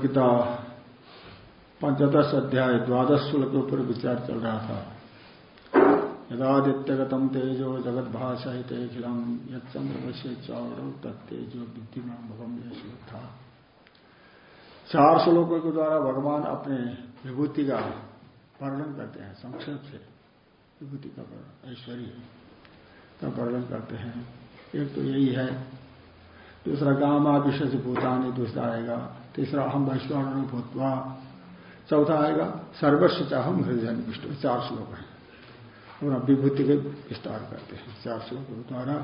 गीता, पंचदश अध्याय, द्वादश श्लोक के ऊपर विचार चल रहा था। यदादित्यगतम तेजो जगत भाषाहितखिलम यंद्र से चौर तत्तेजो विद्युमा भगम था चार श्लोकों के द्वारा भगवान अपने विभूति का वर्णन करते हैं, संक्षेप से। विभूति का ऐश्वर्य का वर्णन करते हैं। एक तो यही है, दूसरा गामा विशेष भूतानी दूसरा आएगा तीसरा अहम वैश्वान भूतवा चौथा आएगा सर्वस्व चाहम हृदय विष्णु चार श्लोक है। अपना विभूति के विस्तार करते हैं। चार श्लोक द्वारा,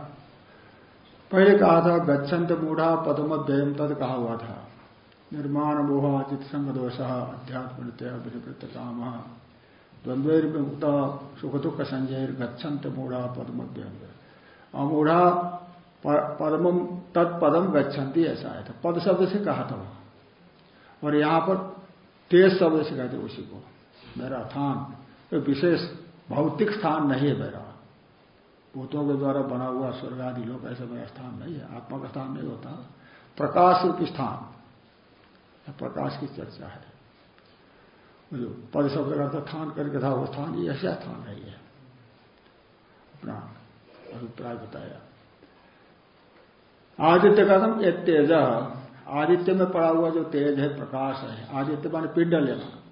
पहले कहा था गच्छंत मूढ़ा पदम व्ययम तद कहा हुआ था। निर्माण मोह चित संग दोष अध्यात्म विनिवृत्त काम। द्वंद्वैर्मुक्त सुख दुख संजय गच्छंत मूढ़ा पदम अमूढ़ा पदम तत्पदम गच्छन्ति ऐसा आया था पद शब्द से कहा था और यहाँ पर तेज शब्द से कहते उसी को। मेरा स्थान। विशेष भौतिक स्थान नहीं है मेरा। भूतों के द्वारा बना हुआ स्वर्ग आदि लोग ऐसा मेरा स्थान नहीं है। आत्मा का स्थान नहीं होता। प्रकाश रूपी स्थान। प्रकाश की चर्चा है। जो पद शब्द का स्थान करके था, वो स्थान ये ऐसा स्थान नहीं है। अपना अभिप्राय बताया। आदित्य कदम एक तेज आदित्य में पड़ा हुआ जो तेज है, प्रकाश है, आदित्य माने पिंड लेना।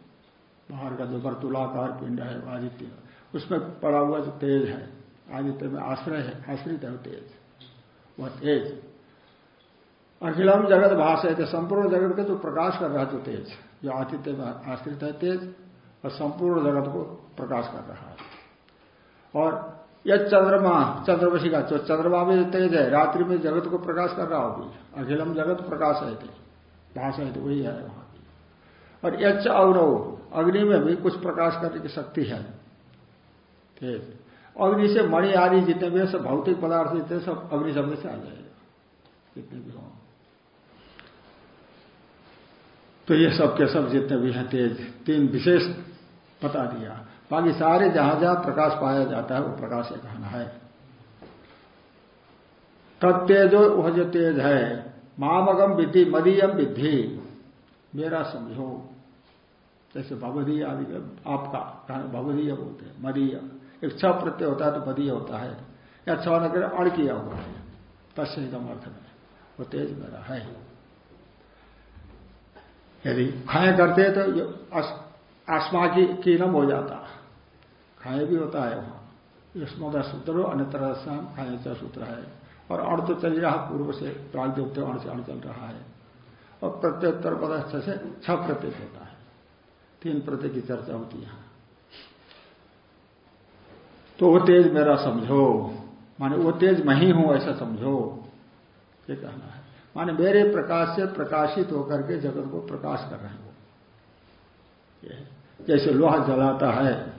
बाहर का जो वर्तुलाकार पिंड है आदित्य। उसमें पड़ा हुआ जो तेज है, आदित्य में आश्रय है, आश्रित है तेज। वह तेज। अखिलम जगत भाष है संपूर्ण जगत का जो प्रकाश कर रहा है, जो तेज, जो आदित्य में आश्रित है तेज, और संपूर्ण जगत को प्रकाश कर रहा है। और यह चंद्रमा चंद्रवशी का जो चंद्रमा में तेज है, रात्रि में जगत को प्रकाश कर रहा होगी अखिलम जगत प्रकाश है थे भाषा है वही है वहाँ की। और यच्च अग्नव अग्नि में भी कुछ प्रकाश करने की शक्ति है। तेज। अग्नि से मणि आदि जितने भी सब भौतिक पदार्थ जितने सब अग्नि शब्द से आ जाएगा, जितने भी हों। तो ये सब के सब जितने भी हैं तेज, तीन विशेष बता दिया। बाकी सारे जहाँ जहाँ प्रकाश पाया जाता है, वो प्रकाश से कहना है। तत्तेजो वह जो तेज है, मामगम विधि, मदीयम विधि, मेरा समझो जैसे भवधीय आदि आपका भवधीय बोलते हैं, मदीय। एक छ प्रत्यय होता है तो मदीय होता है। या छ न करे अड़ किया हुआ है। तस्वीर अर्थ में वो तेज मेरा है। यदि खाए करते तो आसमा की कीनम हो जाता। खाए भी होता है वहाँ। युष्मदा सूत्र अन्यत्र खाए का सूत्र है। और अण तो चल रहा, पूर्व से प्रागदेवते अण से अण चल रहा है। और प्रत्युत्तर पदार्थ से छह प्रत्यय होता है। तीन प्रत्यय की चर्चा होती है। तो वो तेज मेरा समझो। माने वो तेज मैं ही हूँ, ऐसा समझो। ये कहना है। माने मेरे प्रकाश से प्रकाशित होकर के जगत को प्रकाश कर रहे हैं वो। जैसे लोहा जलाता है,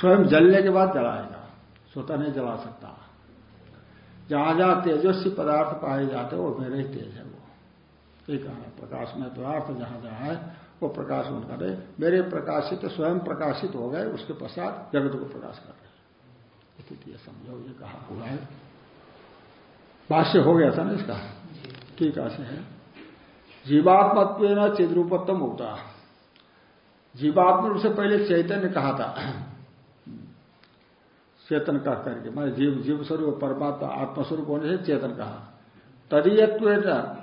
स्वयं जलने के बाद जलाएगा। स्वतः नहीं जला सकता। जहाँ जहाँ तेजस्वी पदार्थ पाए जाते हैं, वो मेरे ही तेज है वो। एक कहना प्रकाश में पदार्थ जहाँ जहाँ है, वो प्रकाश उनका रहे मेरे प्रकाशित, स्वयं प्रकाशित हो गए, उसके पश्चात जगत को प्रकाश कर रहे स्थिति समझो, ये कहा हुआ है। भाष्य हो गया था ना इसका? ठीक है जीवात्मत्व न चिद्रूपत्व होता। जीवात्म रूप से पहले चैतन्य कहा था। चेतन कह करके मैं जीव जीव स्वरूप, परमात्मा, आत्मस्वरूप होने से चेतन कहा। तदीयत्व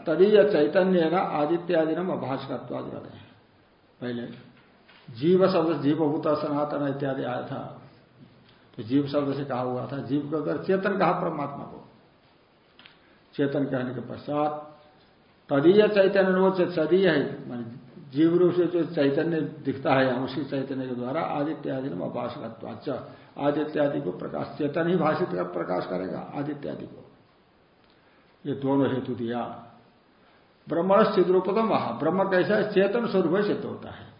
तदीय चैतन्य न आदित्यादि नम अभाषकत्वाद हैं। पहले जीव शब्द जीवभूता, सनातन इत्यादि आया था। तो जीव शब्द से कहा हुआ था, जीव का अगर चेतन कहा परमात्मा को। चेतन कहने के पश्चात, तदीय चैतन्य वो सदीय है, मान जीव रूप से जो चैतन्य दिखता है उसी चैतन्य के द्वारा आदित्य आदि में अपासकत्वाच आदित्य आदि को प्रकाश, चेतन ही भाषित कर प्रकाश करेगा, आदित्य आदि को। ये दोनों हेतु दिया। ब्रह्मण सिद्ध रूपतम वहा। ब्रह्म कैसा है? चेतन स्वरूप सिद्ध होता है।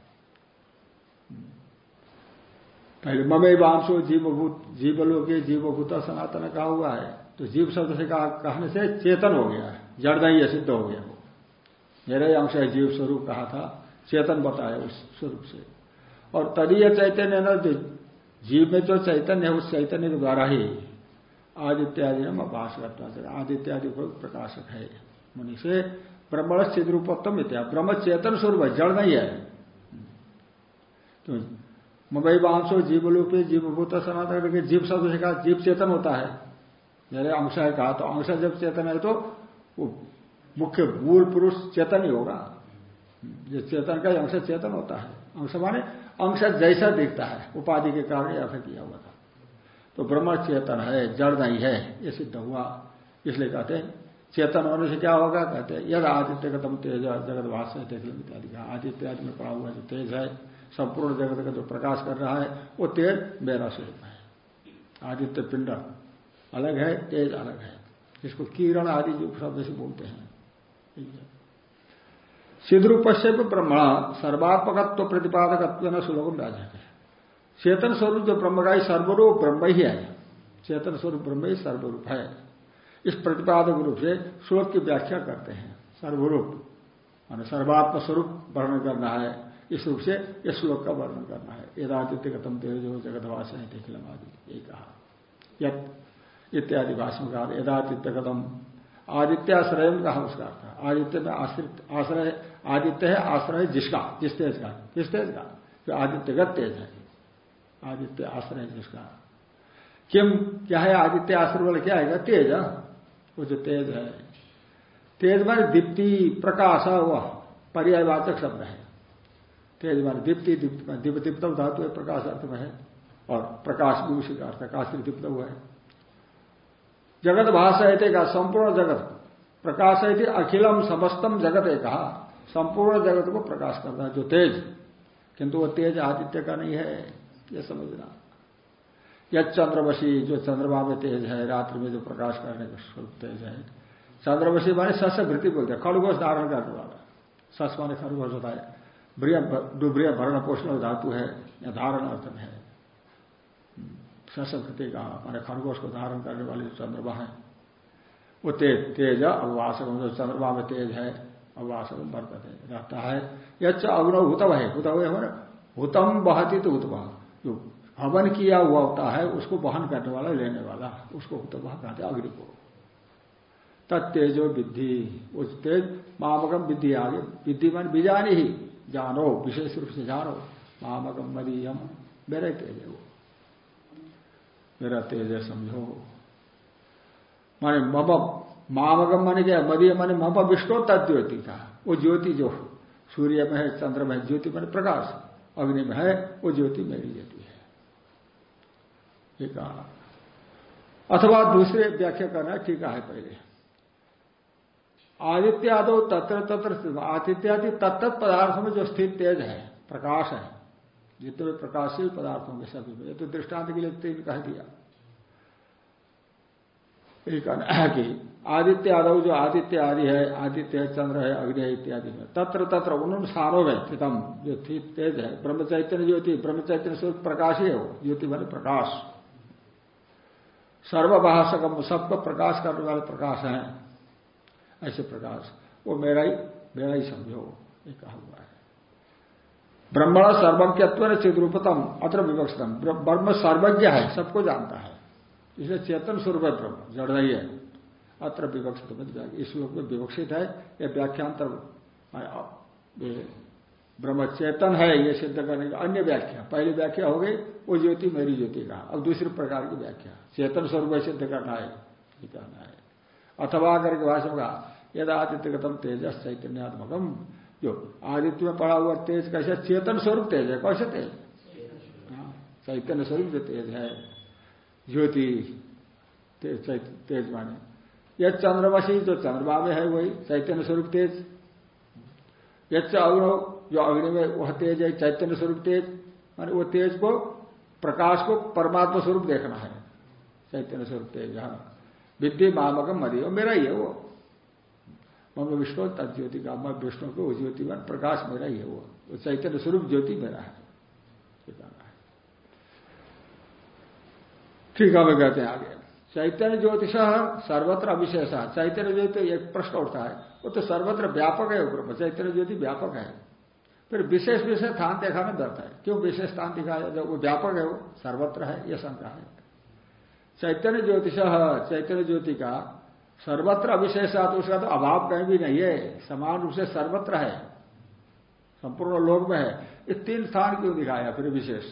पहले ममे वांशो जीवभूत, जीवलोक जीवभूता सनातन कहा हुआ है। तो जीव शब्द से कहा, कहने से चेतन हो गया है। जड़ नहीं सिद्ध हो गया मेरा अंश है जीव स्वरूप कहा था, चेतन बताया उस स्वरूप से। और तदीय चैतन्य न जीव में जो चैतन्य है, उस चैतन्य के द्वारा ही आदित्यादि में अभाष करता आदित्यादि को प्रकाशक है। मुनि से ब्रह्मण चिद रूपोत्तम इत्या, ब्रह्म चेतन स्वरूप है, जड़ नहीं है। तो मुंबई वांशो जीवलूपी, जीवभूत, सनातन के जीव शब्द से कहा, जीव चेतन होता है। जैसे अंश है कहा तो अंश जब चेतन है तो वो मुख्य मूल पुरुष चेतन ही होगा। जो चेतन का अंश चेतन होता है। अंश माने अंश जैसा दिखता है। उपाधि के कारण ऐसा किया हुआ था। तो ब्रह्म चेतन है, जड़ नहीं है, ये सिद्ध हुआ। इसलिए कहते हैं, चेतन होने से क्या होगा? कहते हैं, यद आदित्य का तम तेज, जगत भाष्य देख इत्यादि का आदित्य आदि में पड़ा हुआ जो तेज है, संपूर्ण जगत का जो प्रकाश कर रहा है, वो तेज मेरा स्वरूप है। आदित्य पिंड अलग है, तेज अलग है। जिसको किरण आदि जो शब्द से बोलते हैं। सिद्धरूप से ब्रह्मण सर्वात्मकत्व प्रतिपादकत्व न सुलभ राजा है चेतन स्वरूप जो ब्रह्म का सर्वरूप ब्रह्म ही है। चेतन स्वरूप ब्रह्म ही सर्वरूप है। इस प्रतिपादक रूप से श्लोक की व्याख्या करते हैं। सर्वरूप, मान सर्वात्म स्वरूप वर्णन करना है। इस रूप से इस श्लोक का वर्णन करना है। यदादित्य गतम तेजो जगतवास है आदि। ये कहा। इत्यादि भाषण यदादित्य गतम आदित्याश्रय कहा उसका अर्थ आदित्य में आश्रित आश्रय, आदित्य है आश्रय जिसका? जिस तेज का? किस तेज का? जो आदित्यगत तेज है। आदित्य आश्रय जिसका? किम क्या है आदित्य आश्रय वाले? क्या है? तेज वो जो तेज है। तेज मान दीप्ति, प्रकाश वह पर्यायवाचक शब्द है। तेज मान दीप्ति, दीप्त दीप धातु प्रकाश अर्थ में है। और प्रकाश भी उसी का अर्थ काशी दीप्त हुआ है। जगत भाषा है का संपूर्ण जगत। प्रकाश है थी अखिलम समस्तम जगत है कहा। संपूर्ण जगत को प्रकाश करता है, जो तेज। किंतु वो तेज आदित्य का नहीं है, ये समझना। यह चंद्रवशी, जो चंद्रमा में तेज है, रात्रि में जो प्रकाश करने का स्वरूप तेज है। चंद्रवशी माने सस वृत्ति बोलते हैं खड़गोश धारण करने वाला। सस माने खड़गोश होता है। डुब्रिय भरण पोषण धातु है, या धारण अर्थ है। सशक्ति का माने खरगोश को धारण करने वाली जो चंद्रमा है, वो तेज तेज अववासक जो चंद्रमा में तेज है अववासक बरकत रहता है। यह अग्न हुतव है हुतव हुतम बहती तो हुतवा जो हवन किया हुआ होता है, उसको वहन करने वाला, लेने वाला, उसको हुतवा कहते हैं अग्नि को। तत्तेजो विद्धि, उस तेज मामकम विद्धि आगे, विद्धि मान बीजानी ही, जानो, विशेष रूप से जानो मामकम मदीयम, मेरे तेज है वो। मेरा तेज है, समझो। माने मम, मामगम माने क्या? मदीय माने मम विष्णु तत्ज्योति का वो ज्योति जो सूर्य में है, चंद्र में है, ज्योति माने प्रकाश। अग्नि में है, वो ज्योति मेरी ज्योति है। कहा। अथवा दूसरे व्याख्या करना ठीक है पहले। आदित्य आदित्यादो तत्र तत्र आदित्यादि तत्त पदार्थ में जो स्थित तेज है, प्रकाश है जितने प्रकाशशील पदार्थ होंगे सभी में ये तो दृष्टांत के लिए तीन कह दिया। कि आदित्य आदव जो आदित्य आदि है, आदित्य है, चंद्र है, अग्नि है इत्यादि में, तत्र तत्र उन्होंने सारों में चितम जो थी, तेज है ब्रह्म चैतन्य ज्योति ब्रह्म चैतन्य स्वरूप प्रकाश ही है ज्योति बने प्रकाश। सर्वभाषक सबको प्रकाश करने वाले प्रकाश है, ऐसे प्रकाश। वो मेरा ही मेरा ही समझो, ये कहा हुआ है। ब्रह्मण सर्वज्ञत्व चिद्रूपतम, अत्र विवक्षतम। ब्रह्म सर्वज्ञ है, सबको जानता है। इसलिए चेतन स्वरूप है ब्रह्म जड़ नहीं है। अत्र विवक्षित इस श्लोक में विवक्षित है यह व्याख्यांतर ब्रह्म चेतन है, ये सिद्ध करने की अन्य व्याख्या। पहली व्याख्या हो गई, वो ज्योति, मेरी ज्योति का अब दूसरे प्रकार की व्याख्या। चेतन स्वरूप सिद्ध करना है कहना है। अथवा करके भाषा का यद आदित्यगतम तेजस चैतन्यात्मकम जो आदित्य में पड़ा हुआ तेज कैसे? चेतन स्वरूप तेज है। कैसे तेज? हाँ, चैतन्य स्वरूप जो तेज है ज्योति तेज तेज माने। यह चंद्रवशी जो चंद्रमा में है वही चैतन्य स्वरूप तेज। यच्च अग्नि जो अग्नि में वह तेज है चैतन्य स्वरूप तेज। माने वो तेज को प्रकाश को परमात्मा स्वरूप देखना है। चैतन्य स्वरूप तेज हाँ। विद्य मामकम मरी मेरा ही है वो। मम विष्णु ज्योति का मैं विष्णु को ज्योति मान प्रकाश मेरा ही है वो। चैतन्य स्वरूप ज्योति मेरा है। ठीक है। वे कहते हैं आगे। चैतन्य ज्योतिष सर्वत्र अविशेष। चैतन्य ज्योति एक प्रश्न उठता है। वो तो सर्वत्र व्यापक है ब्रह्म चैतन्य ज्योति व्यापक है। फिर विशेष विशेष स्थान देखा में व्यर्थ है। क्यों विशेष स्थान दिखाया? जब वो व्यापक है वो, सर्वत्र है यह शंका है। चैतन्य ज्योतिष, चैतन्य ज्योति का सर्वत्र अविशेषात उसका तो अभाव कहीं भी नहीं है। समान रूप से सर्वत्र है। संपूर्ण लोक में है। ये तीन स्थान क्यों दिखाया? फिर विशेष।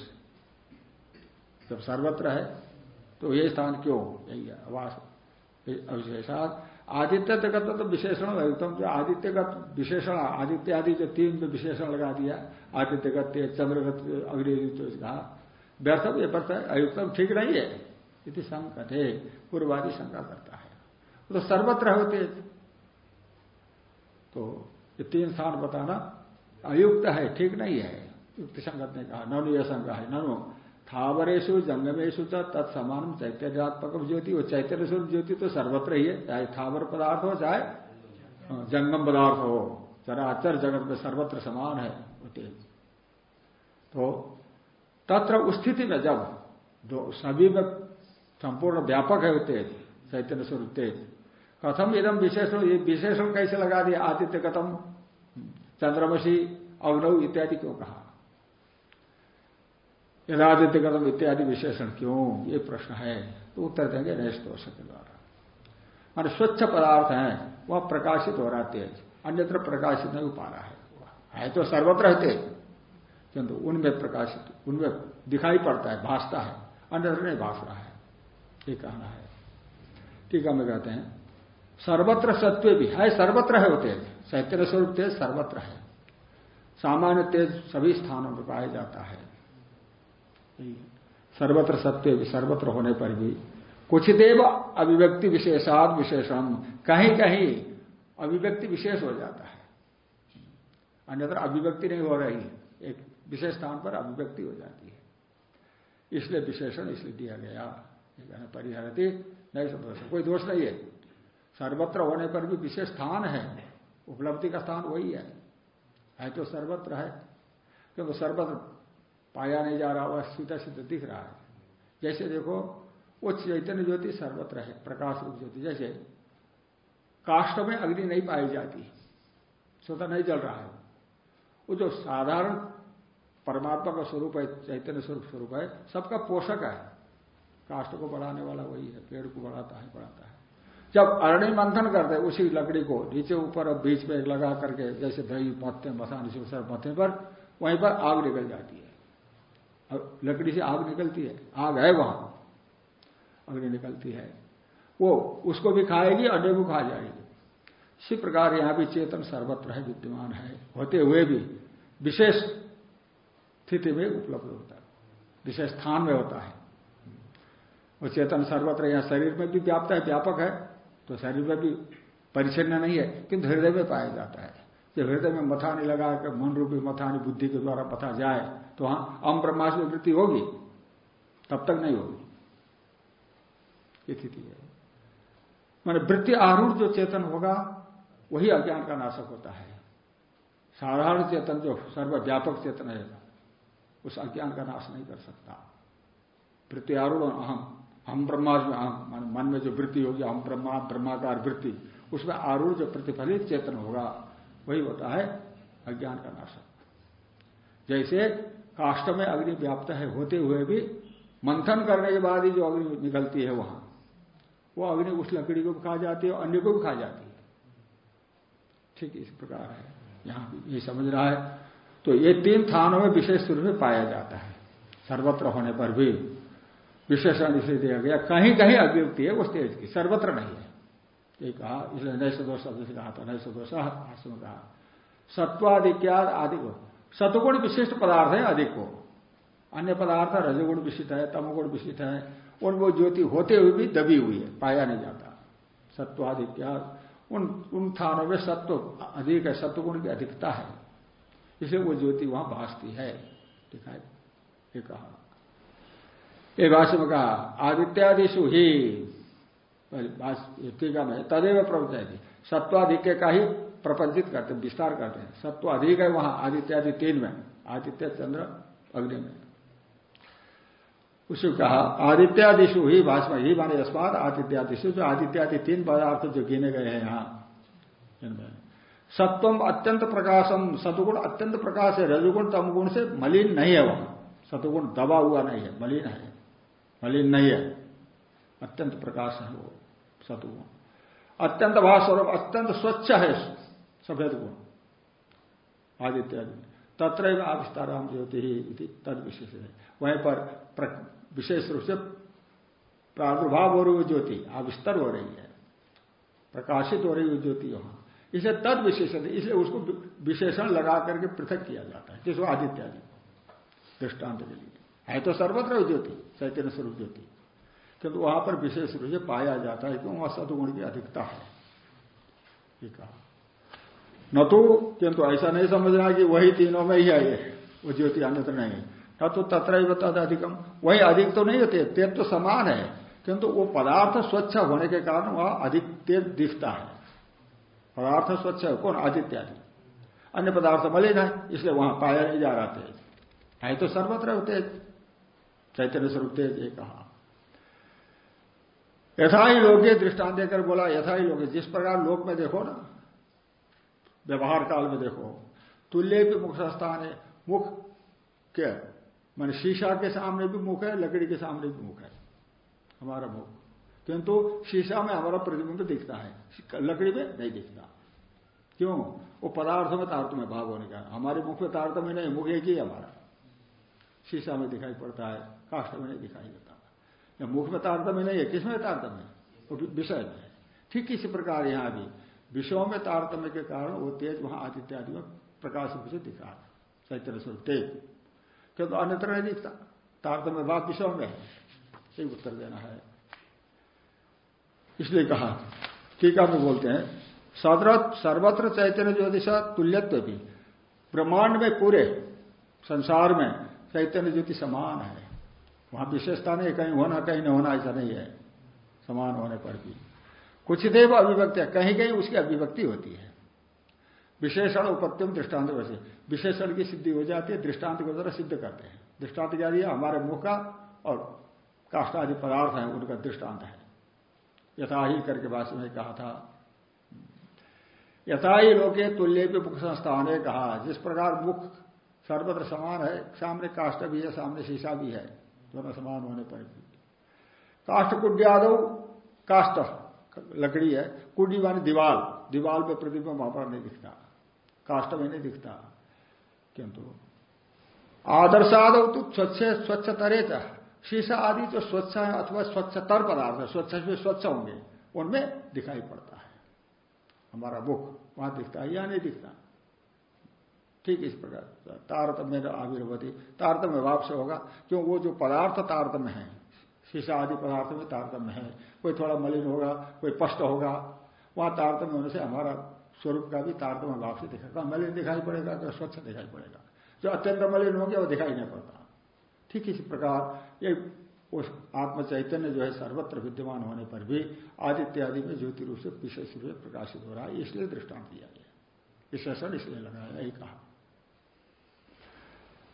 जब सर्वत्र है तो ये स्थान क्यों? यही है। आवास अविशेषात। आदित्य तक तो विशेषण उत्तम जो आदित्यगत विशेषण आदित्य आदि जो तीन में विशेषण लगा दिया आदित्यगत चंद्रगत अग्नि कहा। व्यर्थ ये व्यर्थ है अयुक्तम ठीक नहीं है। इति है पूर्वादि शंका करता है। तो सर्वत्र होते तो ये तीन स्थान बताना अयुक्त है, ठीक नहीं है। युक्त संगत ने कहा, ननु यह शंका है, ननु। थावरेशु जंगमेशु तत्समान चैतन्यात्मक ज्योति। वो चैतन्य स्वरूप ज्योति तो सर्वत्र ही है, चाहे थावर पदार्थ हो, चाहे जंगम पदार्थ हो। चराचर जगत में सर्वत्र समान है वो तेज तो तत्र उस स्थिति में जब दो सभी में संपूर्ण व्यापक है वो तेज चैतन्य स्वरूप तेज कथम इदम विशेषण ये विशेषण कैसे लगा दिया? आदित्य कथम चंद्रमसी अवनव इत्यादि क्यों कहा? यदादित्य कथम इत्यादि विशेषण क्यों? ये प्रश्न है। तो उत्तर देंगे नैश दोष के द्वारा। मान स्वच्छ पदार्थ है, वह प्रकाशित हो रहा तेज। अन्यत्र प्रकाशित नहीं पा रहा है। है तो सर्वत्र है तेज। किंतु उनमें प्रकाशित उनमें दिखाई पड़ता है, भासता है। अन्यत्र नहीं भाष रहा है। ये कहना है। टीका में कहते हैं। सर्वत्र सत्व भी है, सर्वत्र है वो तेज। चैतन्य स्वरूप तेज, सर्वत्र है। सामान्य तेज सभी स्थानों में पाया जाता है। सर्वत्र सत्य भी, सर्वत्र होने पर भी। कुछ देव अभिव्यक्ति विशेषाद विशेषण कहीं कहीं अभिव्यक्ति विशेष हो जाता है। अन्यत्र अभिव्यक्ति नहीं हो रही, एक विशेष स्थान पर अभिव्यक्ति हो जाती है। इसलिए विशेषण इसलिए दिया गया। परिहरती, नहीं सब कोई दोष नहीं है। सर्वत्र होने पर भी विशेष स्थान है। उपलब्धि का स्थान वही है। है तो सर्वत्र है। क्योंकि सर्वत्र पाया नहीं जा रहा, वह सीधा सीधा दिख रहा है। जैसे देखो वो चैतन्य ज्योति सर्वत्र है, प्रकाश रूप ज्योति। जैसे काष्ट में अग्नि नहीं पाई जाती, स्वतः नहीं जल रहा है। वो जो साधारण परमात्मा का स्वरूप है, चैतन्य स्वरूप स्वरूप है, सबका पोषक है। काष्ट को बढ़ाने वाला वही है, पेड़ को बढ़ाता है बढ़ाता है। जब अरणी मंथन करते उसी लकड़ी को नीचे ऊपर और बीच में लगा करके, जैसे दही मथते मसाने से उस मथने पर, वहीं पर आग निकल जाती है। और लकड़ी से आग निकलती है। आग है वहाँ। अग्नि निकलती है। वो उसको भी खाएगी अंडे को खा जाएगी। इसी प्रकार यहाँ भी चेतन सर्वत्र है, विद्यमान है। होते हुए भी विशेष स्थिति में उपलब्ध होता है। विशेष स्थान में होता है। वो चेतन सर्वत्र यहाँ शरीर में भी व्याप्त है, व्यापक है। तो शरीर में भी परिचन्न नहीं है, किंतु हृदय में पाया जाता है। जब हृदय में मथा नहीं लगा कर मन रूपी मथानी बुद्धि के द्वारा मथा जाए तो वहाँ अम ब्रह्माश में वृत्ति होगी। तब तक नहीं होगी। स्थिति है। मैंने वृत्ति आरूढ़ जो चेतन होगा, वही अज्ञान का नाशक होता है। साधारण चेतन जो सर्वव्यापक चेतन है, उस अज्ञान का नाश नहीं कर सकता। वृत्ति आरूढ़ अहम। हम ब्रह्मास्म में मन में जो वृत्ति होगी, हम ब्रह्मा, ब्रह्माकार वृत्ति, उसमें आरूढ़ जो प्रतिफलित चेतन होगा, वही होता है अज्ञान का नाशक जैसे काष्ट में अग्नि व्याप्त है, होते हुए भी मंथन करने के बाद ही जो अग्नि निकलती है वहाँ, वो अग्नि उस लकड़ी को भी खा जाती है अन्य को भी खा जाती है। ठीक इस प्रकार है। यहाँ ये समझ रहा है। तो ये तीन थानों में विशेष रूप में पाया जाता है। सर्वत्र होने पर भी विशेषण इसे दिया गया कहीं कहीं अभिव्यक्ति है उस तेज की, सर्वत्र नहीं है। ये कहा, इसलिए नए सदोष शब्द से कहा था नए सदोष आश्रम कहा। सत्वाधिक्याद आदि सतगुण विशिष्ट पदार्थ है अधिक को। अन्य पदार्थ रजगुण विशिष्ट है, तमगुण विशिष्ट है उन वो ज्योति होते हुए भी दबी हुई है, पाया नहीं जाता। सत्वाधिक्याद उन उन स्थानों में सत्व अधिक है, सत्वगुण की अधिकता है। इसलिए वो ज्योति वहाँ भासती है। दिखाई, ये कहा। ये भाष्य में कहा आदित्यादिशु ही टीका में, तदेव प्रवचन सत्वाधिक्य का ही प्रपंचित करते विस्तार करते हैं। सत्व अधिक है वहाँ, आदित्यादि तीन में, आदित्य, चंद्र, अग्नि में। उसे कहा आदित्यादिशु ही भाषा ही माने अस्मात आदित्यादिशु जो आदित्यादि तीन पदार्थ जो गिने गए हैं यहाँ। सत्वम अत्यंत प्रकाशम, सतुगुण अत्यंत प्रकाश है, रजुगुण, तमगुण से मलिन नहीं है वहाँ। सतुगुण दबा हुआ नहीं है, मलिन है। मलिन नहीं है। अत्यंत प्रकाश है वो सतुगुण अत्यंत भास्वरूप अत्यंत स्वच्छ है सफ़ेद गुण। आदित्य आदि तत्र आविस्ताराम ज्योति तद विशेष। है वहीं पर विशेष रूप से प्रादुर्भाव हो रही ज्योति आविस्तर हो रही है। प्रकाशित हो रही हुई ज्योति वहाँ। इसे तद विशेषण इसलिए उसको विशेषण लगा करके पृथक किया जाता है, जिसको आदित्य आदि दृष्टांत के लिए। है तो सर्वत्र ज्योति चैतन्य स्वरूप ज्योति किंतु वहाँ पर विशेष रूप से पाया जाता है क्यों वहाँ सदगुण की अधिकता है। न तो किंतु ऐसा नहीं समझना कि वही तीनों में ही है ये वो ज्योति अन्यत्र नहीं न तो तत्र ही बता अधिकम वही अधिक तो नहीं होते तेज तो समान है। किंतु वो पदार्थ स्वच्छ होने के कारण वह अधिक तेज दिखता है। पदार्थ स्वच्छ है, कौन? आदित्य आदि। अन्य पदार्थ मलिन है, इसलिए वहाँ पाया नहीं जा रहा तेज है तो सर्वत्र तेज चैतन्य स्वरूप तेज ये कहा। यथा ही लोग दृष्टांत देकर बोला, यथा ही लोग जिस प्रकार लोक में देखो ना, व्यवहार काल में देखो, तुल्य भी मुख स्थान है, मुख के मान शीशा के सामने भी मुख है, लकड़ी के सामने भी मुख है, हमारा मुख। किंतु शीशा में हमारा प्रतिबिंब दिखता है, लकड़ी में नहीं दिखता। क्यों? वो पदार्थों में तारतम्य भाव होने का हमारे मुख में तारतम्य नहीं, मुख एक ही हमारा। शीशा में दिखाई पड़ता है। काष्ठ में नहीं दिखाई देता। या मुख में तारतम्य नहीं है किसमें तारतम्य वो विषय में है। ठीक इसी प्रकार यहाँ भी, विषयों में तारतम्य के कारण वो तेज, वहाँ आदित्य आदि में प्रकाश रूप से दिखा चैतन्य स्वरूप, तेज। क्योंकि तो अन्यत्र नहीं दिखता? तारतम्य बात विषयों में है। उत्तर देना है। इसलिए कहा, टीका में बोलते हैं सदरत सर्वत्र चैतन्य ज्योतिष तुल्यत्व भी, ब्रह्मांड में पूरे संसार में चैतन्य ज्योति समान है। वहाँ विशेषता नहीं कहीं होना, कहीं नहीं होना, ऐसा नहीं है। समान होने पर भी। कुछ देव अभिव्यक्ति कहीं कहीं उसकी अभिव्यक्ति होती है। विशेषण उपत्यम दृष्टांत वैसे। विशेषण की सिद्धि हो जाती है, दृष्टांत के द्वारा सिद्ध करते हैं। दृष्टांत क्या दिया? हमारे मुख का और काष्ट आदि पदार्थ है, उनका दृष्टांत है। यथा ही करके भाषण में कहा था। यथा ही लोके तुल्य भी मुख संस्थान ने कहा। जिस प्रकार मुख सर्वत्र समान है, सामने काष्ट भी है, सामने शीशा भी है। दोनों समान होने पर भी। काष्ठ कुड्यादव काष्ट लकड़ी है, कुडी मानी दीवाल। दीवाल में प्रतिबिंब वहाँ पर नहीं दिखता। काष्ट में नहीं दिखता। किंतु आदर्श आदर्शादव तो स्वच्छ स्वच्छ तरह तरे शीशा आदि जो स्वच्छ है अथवा स्वच्छतर पदार्थ है, स्वच्छ में स्वच्छ होंगे, उनमें दिखाई पड़ता है। हमारा मुख वहाँ दिखता है या नहीं दिखता? ठीक इस प्रकार। तारतम्य आविर्भवती। तारतम्य भाव से होगा, क्यों? वो जो पदार्थ तारतम्य है, शीशा आदि पदार्थ में तारतम्य है। कोई थोड़ा मलिन होगा, कोई स्पष्ट होगा, वहाँ तारतम्य होने से हमारा स्वरूप का भी तारतम्य भाव से दिखेगा मलिन दिखाई पड़ेगा तो स्वच्छ दिखाई पड़ेगा। जो अत्यंत मलिन हो गया वो दिखाई नहीं पड़ता। ठीक इसी प्रकार, ये उस आत्म चैतन्य जो है, सर्वत्र विद्यमान होने पर भी आदित्य आदि में ज्योति रूप से विशेष रूप से प्रकाशित हो रहा है। इसलिए दृष्टांत दिया गया विशेषण इसलिए लगाया यही कहा।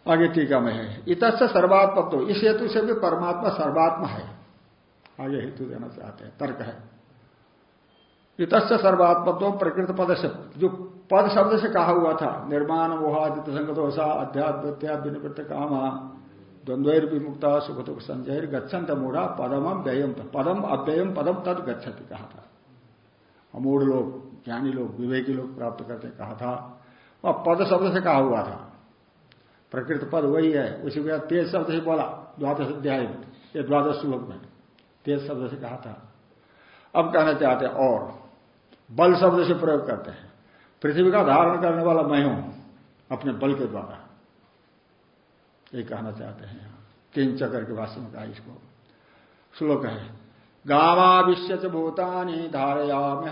आगे टीका में है। इत सर्वात्म तो इस हेतु से भी परमात्मा सर्वात्मा है। आगे हेतु देना चाहते हैं। तर्क है। इत सर्वात्मत्व प्रकृत पद से जो पद शब्द से कहा हुआ था, निर्माण मोहादित्य संगतोषा अध्यात्म विनिवृत्त काम द्वंद्वैर विमुक्ता सुख दुख संजय गच्छन्त मूढ़ा, पदम व्ययम पदम अव्ययम पदम तद गच्छति कहा था। अमूढ़ लोग ज्ञानी लोग विवेकी लोग प्राप्त करते कहा था। वह पद शब्द से कहा हुआ था। प्रकृत पद वही है। उसी के तेज शब्द से बोला, द्वादश अध्याय में। ये द्वादश श्लोक में। तेज शब्द से कहा था। अब कहना चाहते हैं, और बल शब्द से प्रयोग करते हैं। पृथ्वी का धारण करने वाला मैं हूँ, अपने बल के द्वारा। ये कहना चाहते हैं यहाँ। तीन चक्र के भाषण में कहा इसको। श्लोक है गावा गावाविश्य भूतानी धारयाम्य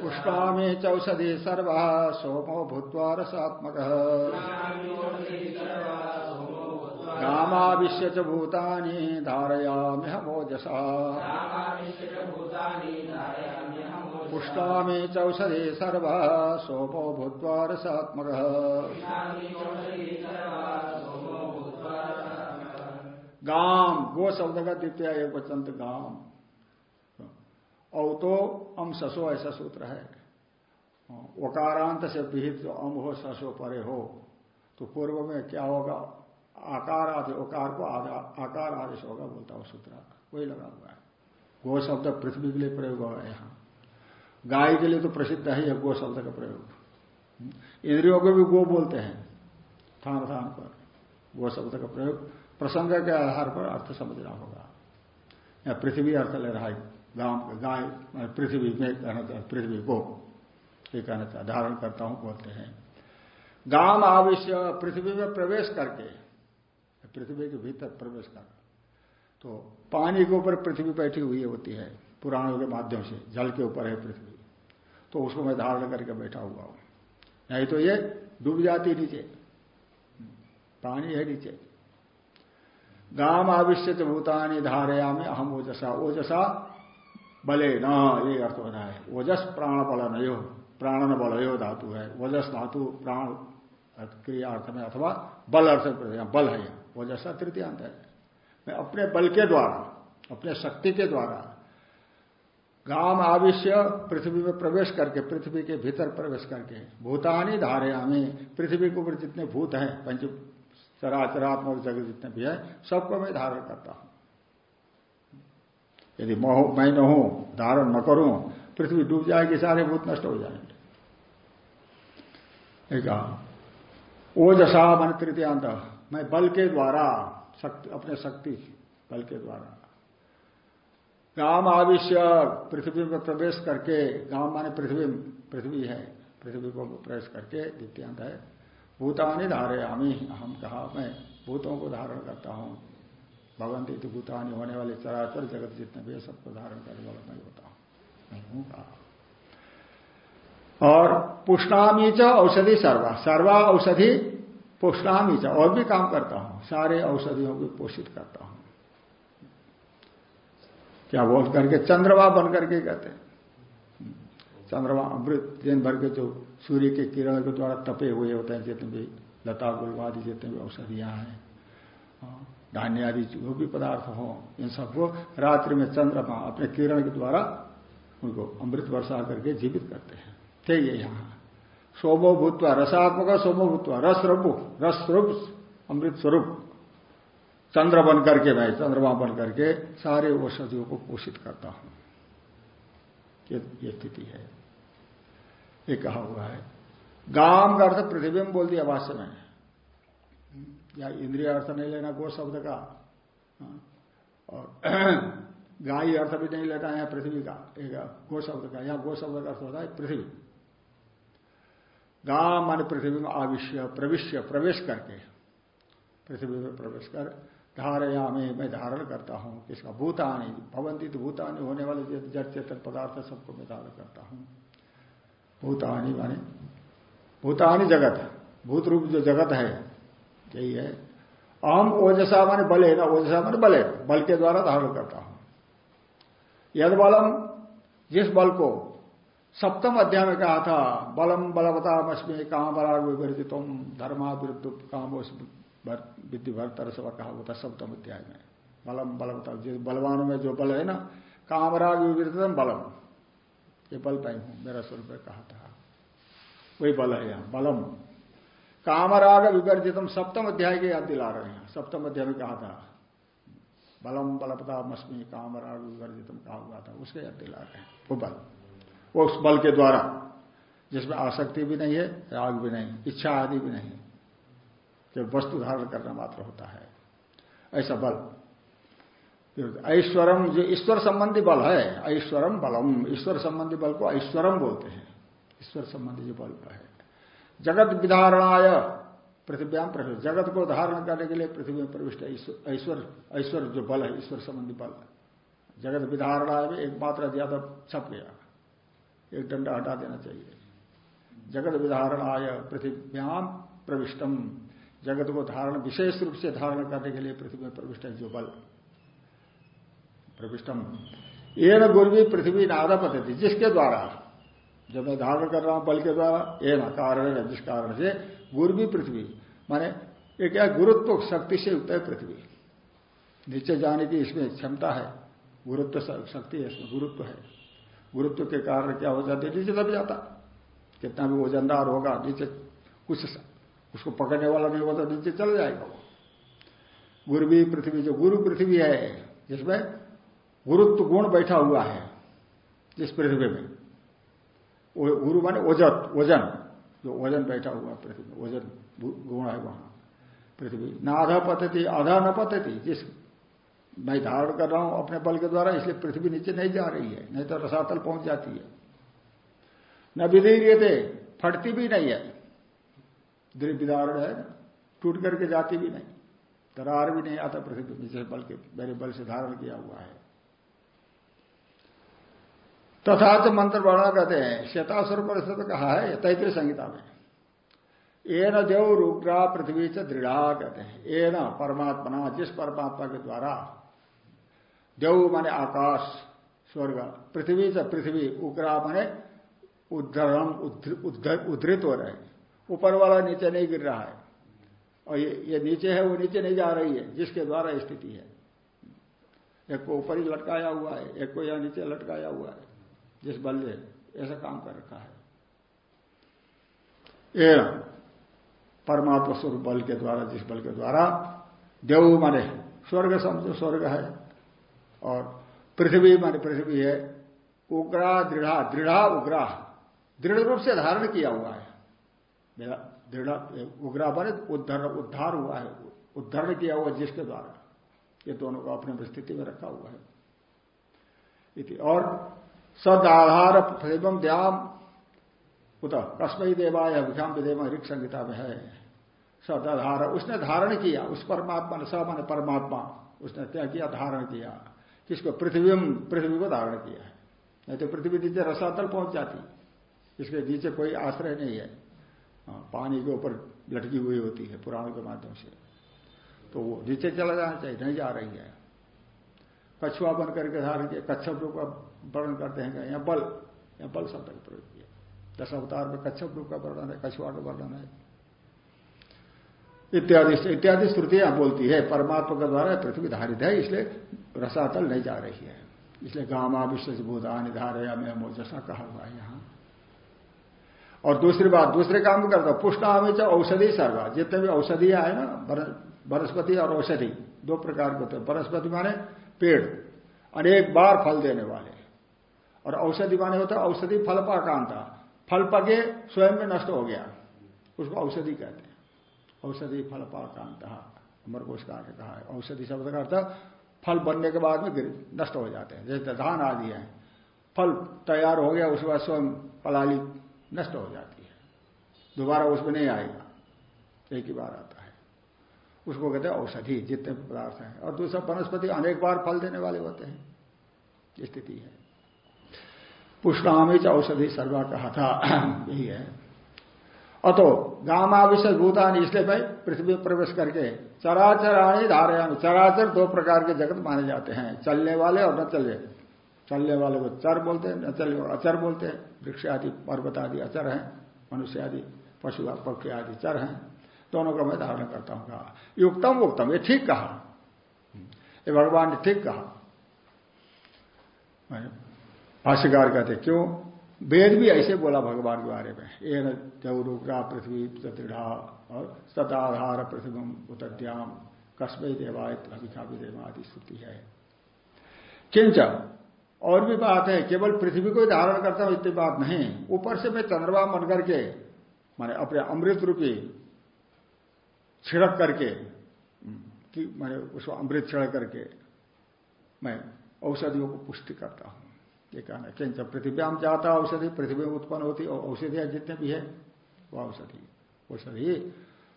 मोजसा पुष्पामे चौषधि सर्व सोमो भूत्वा रसात्मक। गामाविश्य च भूतानि धारयाम्य मोजसा। पुष्टामे चौषधि सर्व सोमो भूत्वा रसात्मक। गाम गो शब्द का द्वितीय एक वचन गाम। औतो अम ससो ऐसा सूत्र है। वकारांत से विहित जो अम हो, ससो परे हो तो पूर्व में क्या होगा? आकार आदि ओकार को आकार आदेश होगा बोलता हूँ सूत्र। वही लगा हुआ है। गो शब्द पृथ्वी के लिए प्रयोग होगा यहाँ। गाय के लिए तो प्रसिद्ध है यह गो शब्द का प्रयोग। इंद्रियों को भी गो बोलते हैं, थान थान पर। गो शब्द का प्रयोग। प्रसंग के आधार पर अर्थ समझना होगा। या पृथ्वी अर्थ ले रहा है। गाय पृथ्वी में कहना चाहता पृथ्वी को। ये कहना चाहता धारण करता हूँ, बोलते हैं। गाँव आविश्य पृथ्वी में प्रवेश करके, पृथ्वी के भीतर प्रवेश कर। तो पानी के ऊपर पृथ्वी बैठी हुई होती है, पुराणों के माध्यम से, जल के ऊपर है पृथ्वी। तो उसको मैं धारण करके बैठा हुआ हूँ। नहीं तो ये डूब जाती नीचे। पानी है नीचे। गाम आविश्य भूतानी धारया में अहम ओजसा। ओजसा बले न, ये अर्थ होना है। ओजस प्राण बल नयो प्राणन बलयो धातु है। ओजस धातु प्राण क्रिया अर्थ में अथवा बल अर्थ बल है ओजसा तृतीयांत है। मैं अपने बल के द्वारा, अपने शक्ति के द्वारा गाम आविश्य पृथ्वी में प्रवेश करके, पृथ्वी के भीतर प्रवेश करके, भूतानी धारे हमें पृथ्वी के ऊपर जितने भूत हैं, पंच चराचरात्मक जगत जितने भी है, सबको मैं धारण करता हूँ। यदि मैं न हूँ, धारण न करूँ, पृथ्वी डूब जाएगी, सारे भूत नष्ट हो जाएँगे। कहा, ओजसा मन तृतीयांत, मैं बल के द्वारा, शक्ति, अपने शक्ति, बल के द्वारा। गाँव आविश्य पृथ्वी में प्रवेश करके गाँव माने पृथ्वी पृथ्वी है, पृथ्वी को प्रवेश करके द्वितीयांत है। भूतानी धारे हमी हम कहा, मैं भूतों को धारण करता हूँ। भगवंती तो भूतानी होने वाले चराचर जगत जितने भी सबको धारण करने वाला मैं होता हूँ। और पुष्णामी च औषधि सर्वा। सर्वा औषधि पुष्णामी च। और भी काम करता हूँ। सारे औषधियों को पोषित करता हूँ। क्या बोल करके चंद्रमा बन करके कहते हैं? चंद्रमा अमृत दिन भर के जो सूर्य के किरण के द्वारा तपे हुए होते हैं जितने भी लता गुलवादी जितने भी औषधियाँ हैं। हाँ, धान्य आदि जो भी पदार्थ हो, इन सबको रात्रि में चंद्रमा अपने किरण के द्वारा उनको अमृत वर्षा करके जीवित करते हैं। ठीक है यहाँ। सोमो भूतव रसात्मक सोमो भूतव रस रूप रस रूप अमृत स्वरूप। चंद्र बन करके मैं, चंद्रमा बन करके सारे औषधियों को पोषित करता हूँ। ये स्थिति है। ये कहा हुआ है। गाम का अर्थ में बोल दिया भाष्य में। या इंद्रिय अर्थ नहीं लेना गो शब्द का। और गाय अर्थ भी नहीं लेना है, पृथ्वी का, एक गो शब्द का यहाँ गो शब्द का अर्थ होता है पृथ्वी। गाम मान पृथ्वी में आविश्य प्रविश्य प्रवेश करके, पृथ्वी में प्रवेश कर धारया में मैं धारण करता हूँ, किसका? भूतानी भवंती तो भूतानी होने वाले जड़ चेतन पदार्थ सबको मैं धारण करता हूँ। भूतानी माने, भूतानी जगत भूत रूप जो जगत है यही है। अहम ओजसा माने बल, ना ओजसा माने बल बल के द्वारा धारण करता हूँ। यद बलम जिस बल को सप्तम अध्याय में कहा था, बलम बलवता मस्मी काम बराग विपरीत तुम धर्मा विरुद्ध काम विद्धि भर तरसवा कहा होता सप्तम अध्याय में। बलम बलवता, जिस बलवानों में जो बल है ना कामराग विपरीतम बलम। ये बल पाई हूँ, मेरा स्वरूप कहा था। वही बल है यहाँ, बलम। कामराग विवर्जितम सप्तम अध्याय के याद दिला रहे हैं। सप्तम अध्याय में कहा था? बलम बलपता मस्मी कामराग विवर्जितम कहा हुआ था। उसके याद दिला रहे हैं। वो बल। वो उस बल के द्वारा। जिसमें आसक्ति भी नहीं है, राग भी नहीं, इच्छा आदि भी नहीं। जब वस्तु धारण करना मात्र होता है। ऐसा बल। ऐश्वरम जो ईश्वर संबंधी बल है, ऐश्वरम बलम। ईश्वर संबंधी बल को ऐश्वरम बोलते हैं। ईश्वर संबंधी जो बल है। जगत विधारणाय पृथ्व्याम प्रवेश जगत को धारण करने के लिए पृथ्वी में प्रविष्ट ऐश्वर ऐश्वर जो बल है, ईश्वर संबंधी बल जगत विधारणाय में एक मात्रा ज़्यादा छप गया। एक डंडा हटा देना चाहिए। जगत विधारण आय पृथ्व्याम प्रविष्टम जगत को धारण, विशेष रूप से धारण करने के लिए पृथ्वी में प्रविष्ट है जो बल। प्रविष्टम एन गुरवी पृथ्वी नादा पद्धति जिसके द्वारा जब मैं धारण कर रहा हूँ बल के द्वारा, ये न कारण है जिस कारण से गुरवी पृथ्वी। माने, ये क्या गुरुत्व शक्ति से युक्त है पृथ्वी? नीचे जाने की इसमें क्षमता है, गुरुत्व शक्ति है, इसमें गुरुत्व है। गुरुत्व के कारण क्या हो जाते नीचे दब जाता। कितना भी वजनदार होगा, नीचे कुछ उसको पकड़ने वाला नहीं होता नीचे चल जाएगा वो। गुरु भी पृथ्वी, जो गुरु पृथ्वी है, जिसमें गुरुत्व गुण बैठा हुआ है, जिस पृथ्वी में। गुरु माने ओजत वज़न जो वज़न बैठा हुआ पृथ्वी वज़न गुण है वहाँ पृथ्वी न आधा पद्धति आधा न पद्धति जिस मैं धारण कर रहा हूँ अपने बल के द्वारा, इसलिए पृथ्वी नीचे नहीं जा रही है, नहीं तो रसातल पहुँच जाती है। न विधीय थे फटती भी नहीं है। दृढ़ विदारण है, टूट करके जाती भी नहीं। दरार भी नहीं आता पृथ्वी नीचे बल के मेरे बल से धारण किया हुआ है। तथा तो मंत्र वर्णा कहते हैं। श्वेतासुर परिषद कहा है तैतृय संहिता में। ए न देव रुग्रा पृथ्वी से दृढ़ा कहते हैं। ए न परमात्मा जिस परमात्मा के द्वारा देव माने आकाश स्वर्ग पृथ्वी से पृथ्वी उग्रा माने उद्धरण उद्धृत हो रहे ऊपर वाला नीचे नहीं गिर रहा है। और ये, ये नीचे है वो नीचे नहीं जा रही है जिसके द्वारा स्थिति है। एक को ऊपर ही लटकाया हुआ है एक को यहाँ नीचे लटकाया हुआ है। जिस बल ने ऐसा काम कर रखा है। ये परमात्मा स्वरूप बल के द्वारा, जिस बल के द्वारा देव माने स्वर्ग समझो स्वर्ग है और पृथ्वी माने पृथ्वी है, उग्रा, दृढ़ा दृढ़ा, उग्रा, दृढ़ रूप से धारण किया हुआ है। दृढ़, उग्रा बने उद्धर उद्धार हुआ है, उद्धरण किया हुआ जिसके द्वारा। ये दोनों को अपने स्थिति में रखा हुआ है। और सद आधार एवं द्याम। उत कस्मई देवाय विखाम विदेव ऋख संहिता में है। सद आधार उसने धारण किया उस परमात्मा ने स मान परमात्मा उसने क्या किया? धारण किया। किसको? पृथ्वी पृथ्वी को धारण किया है। नहीं तो पृथ्वी नीचे रसातल पहुँच जाती। इसके नीचे कोई आश्रय नहीं है। हाँ, पानी के ऊपर लटकी हुई होती है पुराणों के माध्यम से। तो वो नीचे चला जाना चाहिए नहीं जा रही है। कछुआ बन करके धारण किया, कच्छप रूप का वर्णन करते हैं यहाँ बल यहाँ बल शब्द का प्रयोग किया। दस अवतार में कच्छप रूप का वर्णन है, कछुआ का वर्णन है। इत्यादि इत्यादि श्रुतियाँ बोलती है, परमात्मा के द्वारा पृथ्वी धारित है, इसलिए रसातल नहीं जा रही है। इसलिए गामा विश्व भूतान धारया में मोजसा कहा हुआ है यहाँ। और दूसरी बात, दूसरे काम करता पुष्टामी च औषधि सर्वा। जितने भी औषधियाँ है ना वनस्पति और औषधि, दो प्रकार के होते हैं। वनस्पति माने पेड़, अनेक बार फल देने वाले। और औषधि माने होता है औषधि फल पाकांता फल पके, स्वयं में नष्ट हो गया। उसको औषधि कहते हैं। औषधि फल पाकांत अमर कोशकार ने कहा औषधि शब्द का अर्थ, फल बनने के बाद में नष्ट हो जाते हैं। जैसे धान आदि है। फल तैयार हो गया, उसके बाद स्वयं पलाली नष्ट हो जाती है। दोबारा उसमें नहीं आएगा। एक ही बार आता उसको कहते हैं औषधि, जितने पदार्थ हैं। और दूसरा, वनस्पति अनेक बार फल देने वाले होते हैं। स्थिति है। पुष्णामी च औषधि सर्वा कहा था। यही है। अतो गामाविश्व भूतान, इसलिए भाई पृथ्वी में प्रवेश करके चराचराणी धारयामी। चराचर दो प्रकार के जगत माने जाते हैं। चलने वाले और न चलने। चलने वाले को चर बोलते हैं, न चलने वाले अचर बोलते हैं। वृक्ष आदि, पर्वत आदि अचर हैं। मनुष्य आदि, पशु पक्षी आदि चर हैं। दोनों का मैं धारण करता हूँ। कहा, युक्तम उक्तम, ये ठीक कहा। ये भगवान ने ठीक कहा। भाष्यकार कहते, क्यों? वेद भी ऐसे बोला भगवान के बारे में। ये न पृथ्वी दृढ़ा और सताधार पृथ्वी उतद्याम कस्मय देवाय अभिखा देवा आदि स्तुति है। किंच, और भी बात है, केवल पृथ्वी को ही धारण करता हूँ, इतनी बात नहीं। ऊपर से मैं चंद्रमा बन करके, माने अपने अमृत रूपी छिड़क करके, कि मैंने उसको अमृत छिड़क करके मैं औषधियों को पुष्टि करता हूँ। ये कहना किंच पृथ्व्याम जाता औषधि, पृथ्वी में उत्पन्न होती और औषधियाँ जितने भी है वो औषधि औषधि,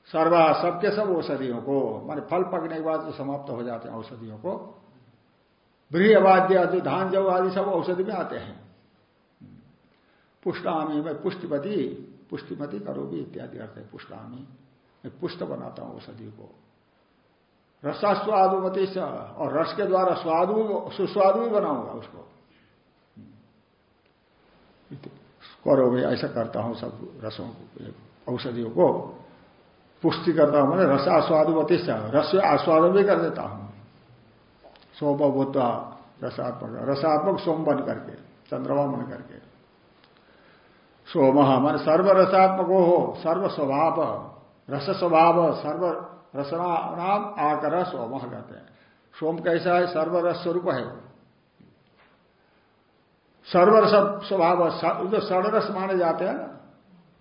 सर्वा, सबके सब औषधियों को, माने फल पकने के बाद जो समाप्त हो जाते हैं औषधियों को बृहवाद्य जो धान जव आदि सब औषधि में आते हैं। पुष्टामी में पुष्टिपति पुष्टिमति करोगी इत्यादि अर्थ है पुष्टामी। मैं पुष्ट बनाता हूँ औषधि को। रसा रसास्वादुमति और रस के द्वारा स्वादु, सुस्वादु भी बनाऊँगा उसको। करो भाई, ऐसा करता हूँ सब रसों को औषधियों को। पुष्टि करता हूँ, मैंने रस आस्वादुवती रस आस्वादन भी कर देता हूँ। सोम बुद्धा रसात्मक रसात्मक सोम बन करके, चंद्रमा बन करके। सोम, मान सर्वरसात्मको हो सर्व स्वभाव रस स्वभाव सर्व रसना नाम आकर सोम कहते हैं। सोम कैसा है? सर्वरस स्वरूप है। सर्वरस स्वभाव जो सर्वरस माने जाते हैं ना?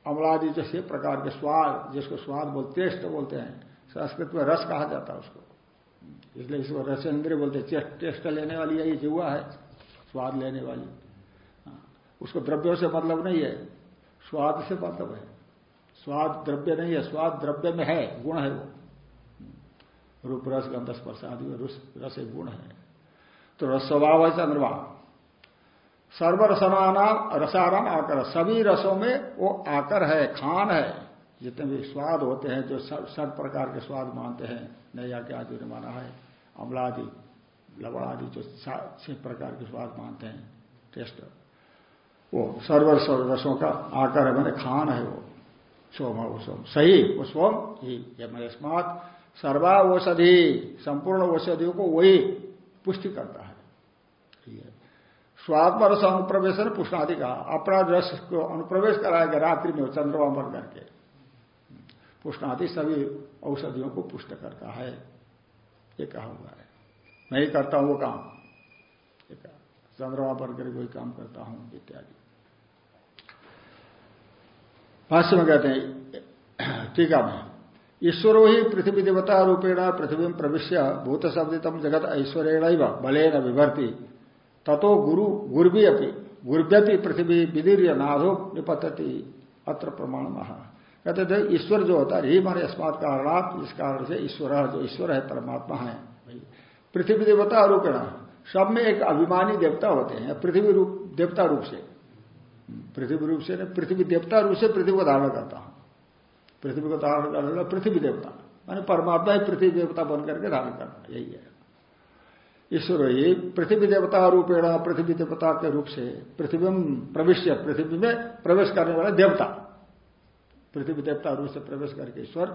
अमलादि जैसे प्रकार के स्वाद जिसको स्वाद बोलते टेस्ट बोलते हैं। संस्कृत में रस कहा जाता है उसको। इसलिए इसको रसेंद्र बोलते हैं। टेस्ट लेने वाली यही जुआ है। स्वाद लेने वाली। हाँ, उसको द्रव्यों से मतलब नहीं है। स्वाद से मतलब है। स्वाद द्रव्य नहीं है, स्वाद द्रव्य में है, गुण है वो। रूप रस, गंध, स्पर्श आदि में रस एक गुण है। तो रस स्वभाव है चंद्रमा। सर्वरसनाना रसाराम आकर, सभी रसों में वो आकर है, खान है। जितने भी स्वाद होते हैं, जो सब प्रकार के स्वाद मानते हैं, नैया के आदि ने माना है अमलादि लवण आदि, जो छह प्रकार के स्वाद मानते हैं, टेस्ट। वो सर्वर रसों का आकर है, मैंने खान है वो। सोम सोम सही सोम ही मैंने स्मात सर्वा औषधि संपूर्ण औषधियों को वही पुष्टि करता है। स्वात्म रस अनुप्रवेश पुष्णादि का अपना रस को अनुप्रवेश कराया गया रात्रि में चंद्रमा बन करके। पुष्णादि सभी औषधियों को पुष्ट करता है। ये कहा हुआ है। मैं ही करता हूँ वो काम। चंद्रमा पर कर कोई काम करता हूँ, इत्यादि। भाष्य में कहते हैं, टीका में, ईश्वरो ही पृथ्वी देवता रूपेण पृथ्वी में भूत शब्दितम जगत ऐश्वर्य बलेन विभर्ती। ततो गुरु गुरबी अपनी गुरव्यपि पृथ्वी विदीर्य नाधो निपतति। अत्र प्रमाण महा कहते थे, ईश्वर जो होता है ही मारे अस्मात कारणात इस कारण से ईश्वर, जो ईश्वर है, परमात्मा है पृथ्वी देवता रूपेण, सब में एक अभिमानी देवता होते हैं, पृथ्वी रूप, देवता रूप से। पृथ्वी रूप से, पृथ्वी देवता रूप से पृथ्वी को धारण करता हूँ। पृथ्वी को धारण करना पृथ्वी देवता, मानी परमात्मा ही पृथ्वी देवता बन करके धारण करना, यही है। ईश्वर ही पृथ्वी देवता रूपेण, पृथ्वी देवता के रूप से पृथ्वी प्रवेश, पृथ्वी में प्रवेश करने वाला देवता। पृथ्वी देवता रूप से प्रवेश करके ईश्वर,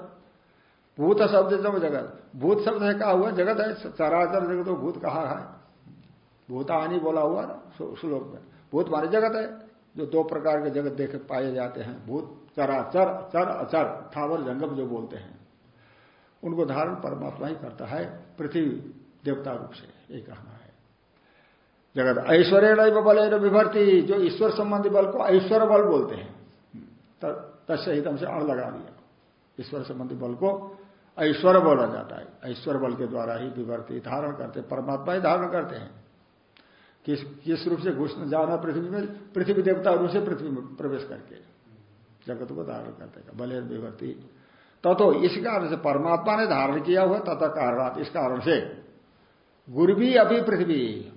भूत शब्द जब जगत। भूत शब्द है कहा हुआ जगत है चराचर जगत तो भूत कहा है? भूतानी बोला हुआ श्लोक में। भूत माने जगत है। जो दो प्रकार के जगत देखे पाए जाते हैं, भूत, चराचर, चर, अचर, थावर, जंगम जो बोलते हैं, उनको धारण परमात्मा ही करता है, पृथ्वी देवता रूप से, ये कहना है। जगत ऐश्वर्य बल विभर्ती, जो ईश्वर संबंधी बल को ऐश्वर्य बल बोलते हैं तत्सहित से अण लगा दिया। ईश्वर संबंधी बल को ऐश्वर्य बोला जाता है ऐश्वर्य बल के द्वारा ही विभर्ती धारण करते, परमात्मा ही धारण करते हैं। किस किस रूप से घुस जाना पृथ्वी में, पृथ्वी देवता रूप से पृथ्वी में प्रवेश करके। जगत को धारण करते हैं बलेर विभर्ती तथो इस कारण से परमात्मा ने धारण किया हुआ तथा कारण इस कारण से। गुरु भी अभी पृथ्वी।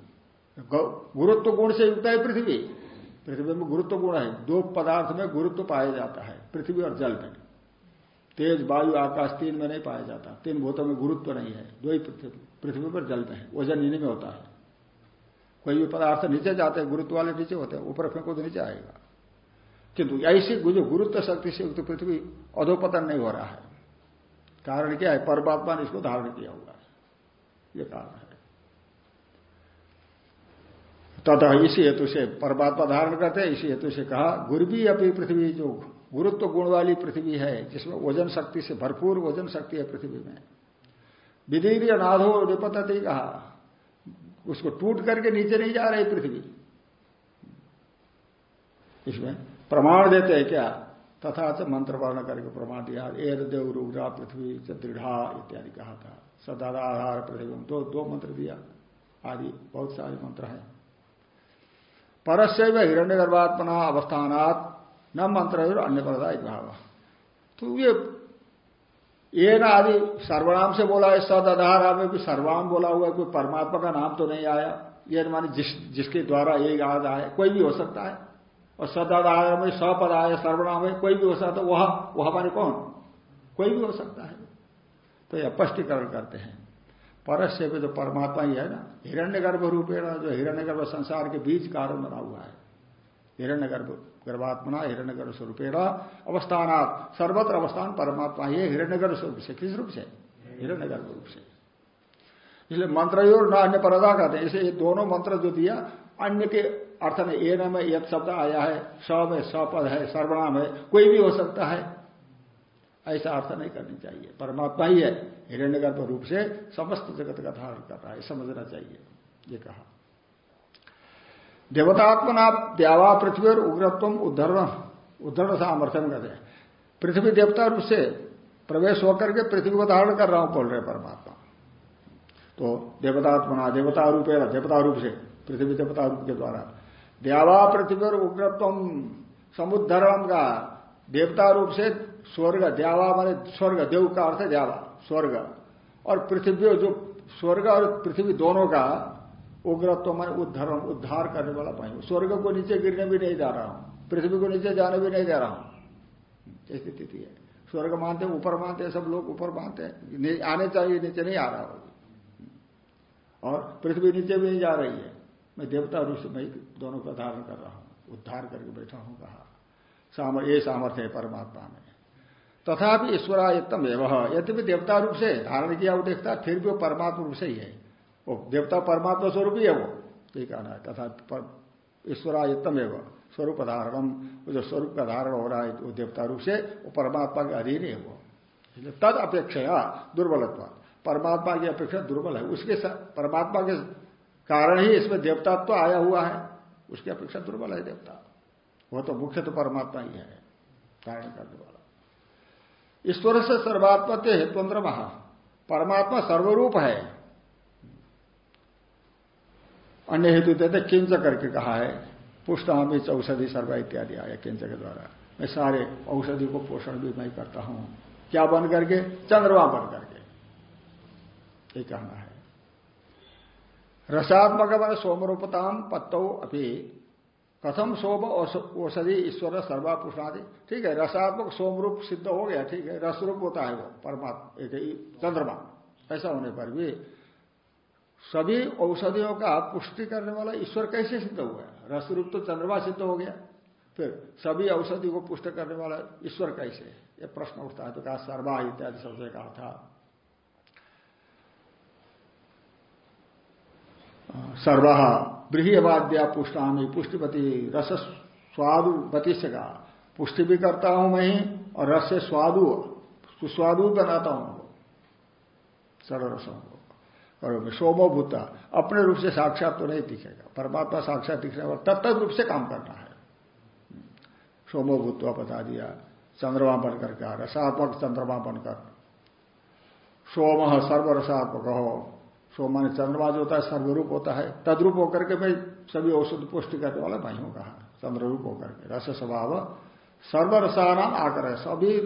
गुरुत्व गुण से युक्त है पृथ्वी। पृथ्वी में गुरुत्व गुण है। दो पदार्थ में गुरुत्व पाया जाता है, पृथ्वी और जल में। तेज, वायु, आकाश, तीन में नहीं पाया जाता। तीन भूतों में गुरुत्व नहीं है। दो ही पृथ्वी पर जल में है। वज़न इन्हीं में होता है। कोई भी पदार्थ नीचे जाते हैं, गुरुत्व वाले नीचे होते हैं, ऊपर फेंको तो नीचे आएगा। किंतु ऐसी जो गुरुत्व शक्ति से युक्त पृथ्वी अधोपतन नहीं हो रहा है। कारण क्या है? परमात्मा ने इसको धारण किया हुआ है। ये कारण है। तथा इसी हेतु से परमात्मा धारण करते हैं, इसी हेतु से कहा गुरबी अपनी पृथ्वी, जो गुरुत्व गुण वाली पृथ्वी है, जिसमें वज़न शक्ति से भरपूर वज़न शक्ति है पृथ्वी में। विधीर अनाधो निपतती कहा उसको टूट करके नीचे नहीं जा रही पृथ्वी। इसमें प्रमाण देते हैं क्या? तथा च मंत्र वर्ण करके प्रमाण दिया। एर, देव रुग्रा पृथ्वी, च, दृढ़ा इत्यादि कहा था। सदाधार पृथ्वी। दो दो मंत्र दिया। आदि बहुत सारे मंत्र हैं। परस्य हिरण्य गर्भात्मना अवस्थानात न मंत्र अन्य पदा भाव तो ये ये ना आदि सर्वनाम से बोला है सद आधार में भी सर्वाम बोला हुआ है, कोई परमात्मा का नाम तो नहीं आया। ये माने जिस, जिसके द्वारा ये याद आए कोई भी हो सकता है। और सदाधार में सपद आया, सर्वनाम है, कोई भी हो सकता है वह वह माने कौन? कोई भी हो सकता है। तो यह स्पष्टीकरण करते हैं। परस्य पे जो परमात्मा ही है ना। हिरण्य गर्भ रूपेण जो हिरण्य गर्भ संसार के बीच कारण बना हुआ है। हिरण्य गर्भ गर्भात्मना हिरण्य गर्भ स्वरूपेण अवस्थानात्। सर्वत्र अवस्थान परमात्मा ही हिरण्य गर्भ स्वरूप से। किस रूप से? हिरण्य गर्भ रूप से। इसलिए मंत्र और न अन्य परदा कहते हैं। इसे ये दोनों मंत्र जो दिया, अन्य के अर्थ में ए न में एक शब्द आया है, स में सपद है, सर्वनाम है, कोई भी हो सकता है। ऐसा अर्थ नहीं करनी चाहिए। परमात्मा ही है हिरण्यगर्भ रूप से समस्त जगत का धारण कर रहा है, समझना चाहिए। ये कहा। देवतात्मना द्यावा पृथ्वी और उग्रत्व उद्धरण उद्धरण सामर्थ्य में कहते हैं। पृथ्वी देवता रूप से प्रवेश होकर के पृथ्वी को धारण कर रहा हूँ, बोल रहे परमात्मा। तो देवतात्मना, देवता रूप है देवता रूप से, पृथ्वी देवता रूप के द्वारा। द्यावा पृथ्वी और उग्रत्व समुद्धरण का देवता रूप से स्वर्ग द्यावा माने स्वर्ग, देव का अर्थ द्यावा स्वर्ग। और पृथ्वी जो स्वर्ग और पृथ्वी दोनों का उग्रत्व माने उद्धरण, उद्धार करने वाला पानी स्वर्ग को नीचे गिरने भी नहीं जा रहा हूँ। पृथ्वी को नीचे जाने भी नहीं दे रहा हूँ। ऐसी स्थिति है। स्वर्ग मानते ऊपर मानते सब लोग ऊपर मानते हैं। आने चाहिए, नीचे नहीं आ रहा होगी। और पृथ्वी नीचे भी नहीं जा रही है। मैं देवता से मैं दोनों का धारण कर रहा हूँ। उद्धार करके बैठा हूँ, कहा। सामर, ये सामर्थ्य है, परमात्मा में। तथापि ईश्वरायत्तम एवं यदि देवता रूप से धारण किया, वो देखता फिर भी वो परमात्मा रूप से ही है। वो देवता परमात्मा स्वरूप ही है वो। ये कहना है, तथा ईश्वरायत्तम एवं स्वरूप धारणम। जो स्वरूप का धारण हो रहा है, वो देवता रूप से, वो परमात्मा के अधीन है वो। तद अपेक्षा दुर्बलत्व। परमात्मा की अपेक्षा दुर्बल है। उसके परमात्मा के कारण ही इसमें देवतात्व तो आया हुआ है। उसकी अपेक्षा दुर्बल है देवता। वो तो मुख्य तो परमात्मा ही है कारण करने वाला। ईश्वर से सर्वात्मत्य हेतुन्द्र महा। परमात्मा सर्वरूप है। अन्य हेतु देते किंच करके कहा है, पुष्टामी औषधि सर्वा इत्यादि आया किंच के द्वारा। मैं सारे औषधि को पोषण भी मैं करता हूँ। क्या बन करके? चंद्रमा बन करके। ये कहना है। रसात्मक मान सोमरूपताम पत्तौ अभी कथम सोम औषधि ईश्वर सर्वा पुष्णादि। ठीक है, रसात्मक सोमरूप सिद्ध हो गया, ठीक है, रसरूप होता है वो, परमात्मा चंद्रमा। ऐसा होने पर भी सभी औषधियों का पुष्टि करने वाला ईश्वर कैसे सिद्ध है रसरूप तो चंद्रमा सिद्ध हो गया। फिर सभी औषधि को पुष्ट करने वाला ईश्वर कैसे? ये प्रश्न उठता है तो कहा, सर्वा इत्यादि सबसे कहा था। सर्व ब्रीहवाद्या पुष्टामी, पुष्टिपति रस स्वादु से कहा पुष्टि भी करता हूँ मैं ही, और रस से स्वादु, सुस्वादु बनाता हूँ। सर्व रसों को और सोमो भूता अपने रूप से साक्षात तो नहीं दिखेगा। परमात्मा साक्षात दिखने वाला तत्त रूप से काम करना है। सोमो भूतवा बता दिया, चंद्रमा बनकर का रसात्मक चंद्रमा बनकर। सोम सर्वरसात्मक। हो सोम चंद्रमा जो होता है, सर्वरूप होता है। तद्रूप होकर के मैं सभी औषध पुष्टि करने वाला भाई हूँ कहा? चंद्ररूप होकर के। रस स्वभाव, सर्वरसानाम आकर है सभी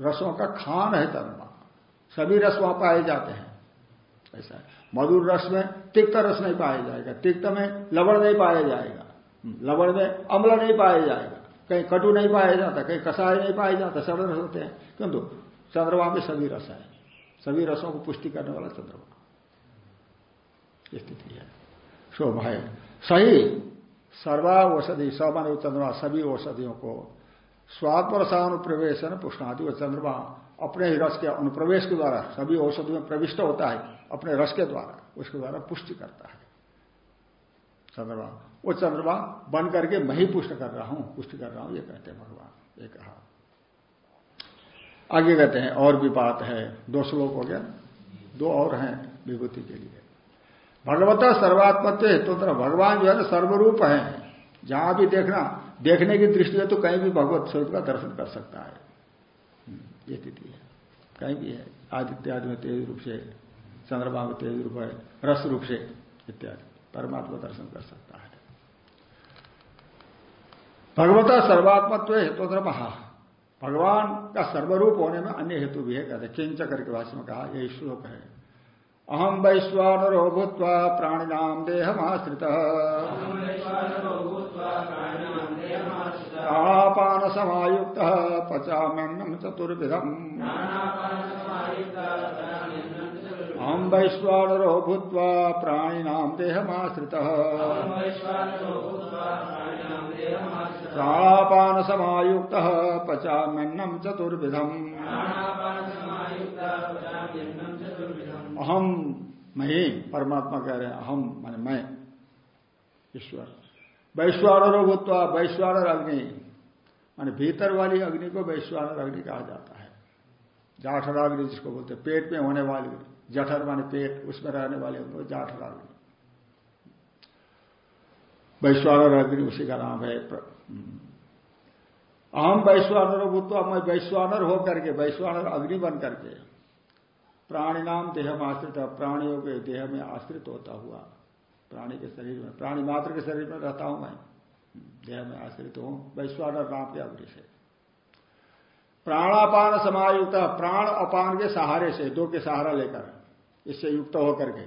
रसों का खान है चंद्रमा। सभी रस वहाँ पाए जाते हैं। ऐसा है। मधुर रस में तिक्त रस नहीं पाया जाएगा। तिक्त में लवण नहीं पाया जाएगा। लवण में अम्ल नहीं पाया जाएगा। कहीं कटु नहीं पाया जाता, कहीं कसाय नहीं पाया जाता सब रस होते हैं। किंतु चंद्रमा में सभी रस है। सभी रसों को पुष्टि करने वाला चंद्रमा। स्थिति है। शोभा सही। सर्वा औषधि समान चंद्रमा, सभी औषधियों को स्वात्म रसानुप्रवेशन पुष्णादि व चंद्रमा अपने ही रस के अनुप्रवेश के द्वारा, सभी औषधि में प्रविष्ट होता है, अपने रस के द्वारा, उसके द्वारा पुष्टि करता है। चंद्रमा, वो चंद्रमा बन करके मैं ही पुष्ट कर रहा हूँ, पुष्टि कर रहा हूँ, ये कहते हैं भगवान, ये कहा। आगे कहते हैं, और भी बात है, दो श्लोक हो गया, दो और हैं विभूति के लिए। भगवता सर्वात्मत्व हेतु भगवान जो है ना सर्वरूप है। जहाँ भी देखना, देखने की दृष्टि है तो कहीं भी भगवत स्वरूप का दर्शन कर सकता है। ये स्थिति है। कहीं भी है। आदित्य आदि में तेज रूप से, चंद्रमा में तेज रूप है, रस रूप से, इत्यादि। परमात्मा दर्शन कर सकता है। भगवता सर्वात्मत्व हेतु महा भगवान का सर्वरूप होने में अन्य हेतु भी है, कहते किंच करके भाषा में कहा, यही श्लोक है। अहम वैश्वानरो भूत प्राणिनाम देहमाश्रित। प्राणापान समायुक्त पचाम्यन्नम चतुर्विधम। अहम वैश्वानरो भूत प्राणिनाम देहमाश्रित। प्राणापान समायुक्त पचाम्यन्नम चतुर्विधम। अहम मैं परमात्मा कह रहे हैं अहम माने मैं, ईश्वर। वैश्वानरो भूतवा वैश्वानर अग्नि माने भीतर वाली अग्नि को वैश्वानर अग्नि कहा जाता है। जाठराग्नि जिसको बोलते हैं, पेट में होने वाली जठर माने पेट, उसमें रहने वाले उनको जाठराग्नि। वैश्वानर अग्नि उसी का नाम है। अहम वैश्वानर भूतवा मैं वैश्वानर होकर के, वैश्वानर अग्नि बन करके प्राणी नाम देह में आश्रित प्राणियों के देह में आश्रित होता हुआ प्राणी के शरीर में, प्राणी मात्र के शरीर में रहता हूँ मैं। देह में आश्रित हूँ। वैश्वानर नाम के अग्नि से प्राणापान समायुक्त, प्राण अपान के सहारे से, दो के सहारा लेकर, इससे युक्त होकर के,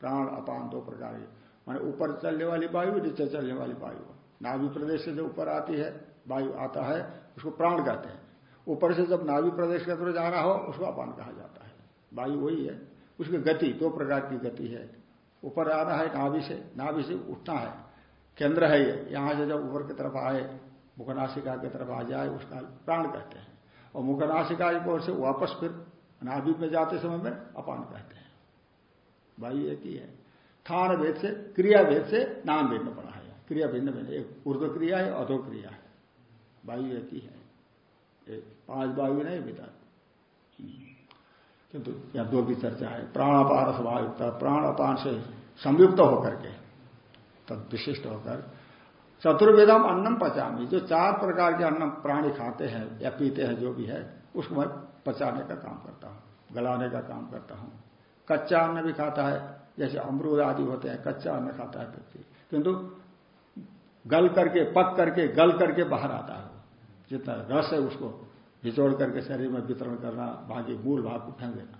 प्राण अपान दो प्रकार के। मान ऊपर चलने वाली वायु, नीचे चलने वाली वायु। नाभि प्रदेश से जो ऊपर आती है, वायु आता है, उसको प्राण कहते हैं। ऊपर से जब नाभि प्रदेश के अंदर जाना हो, उसको अपान कहा जाता है। वायु वही है। उसकी गति, दो प्रकार की गति है। ऊपर आना है नाभि से नाभि से उठना है। केंद्र है ये, यहाँ से जब ऊपर की तरफ़ आए मुखनाशिका की तरफ़ आ जाए, उसका प्राण कहते हैं। और मुखनाशिका की ओर से वापस फिर नाभि में जाते समय में अपान कहते हैं। वायु एक ही है। थान भेद से, क्रिया भेद से नाम भिन्न पड़ा है। क्रिया भिन्न भिन्न, एक ऊर्ध क्रिया है, अधो क्रिया है। वायु एक ही है। पाँच वायु नहीं भीतर किंतु यहाँ दो की चर्चा है। प्राणापान स्वभावयुक्त प्राण अपान से संयुक्त होकर के तब विशिष्ट होकर चतुर्वेदम अन्नम पचामी। जो चार प्रकार के अन्न प्राणी खाते हैं या पीते हैं, जो भी है, उसको मैं पचाने का काम करता हूँ, गलाने का काम करता हूँ। कच्चा अन्न भी खाता है, जैसे अमरूद आदि होते हैं, कच्चा अन्न खाता है व्यक्ति। किंतु गल करके, पक करके, गल करके बाहर आता है जितना रस है उसको निचोड़ करके शरीर में वितरण करना, बाकी मूल भाग को फेंक देना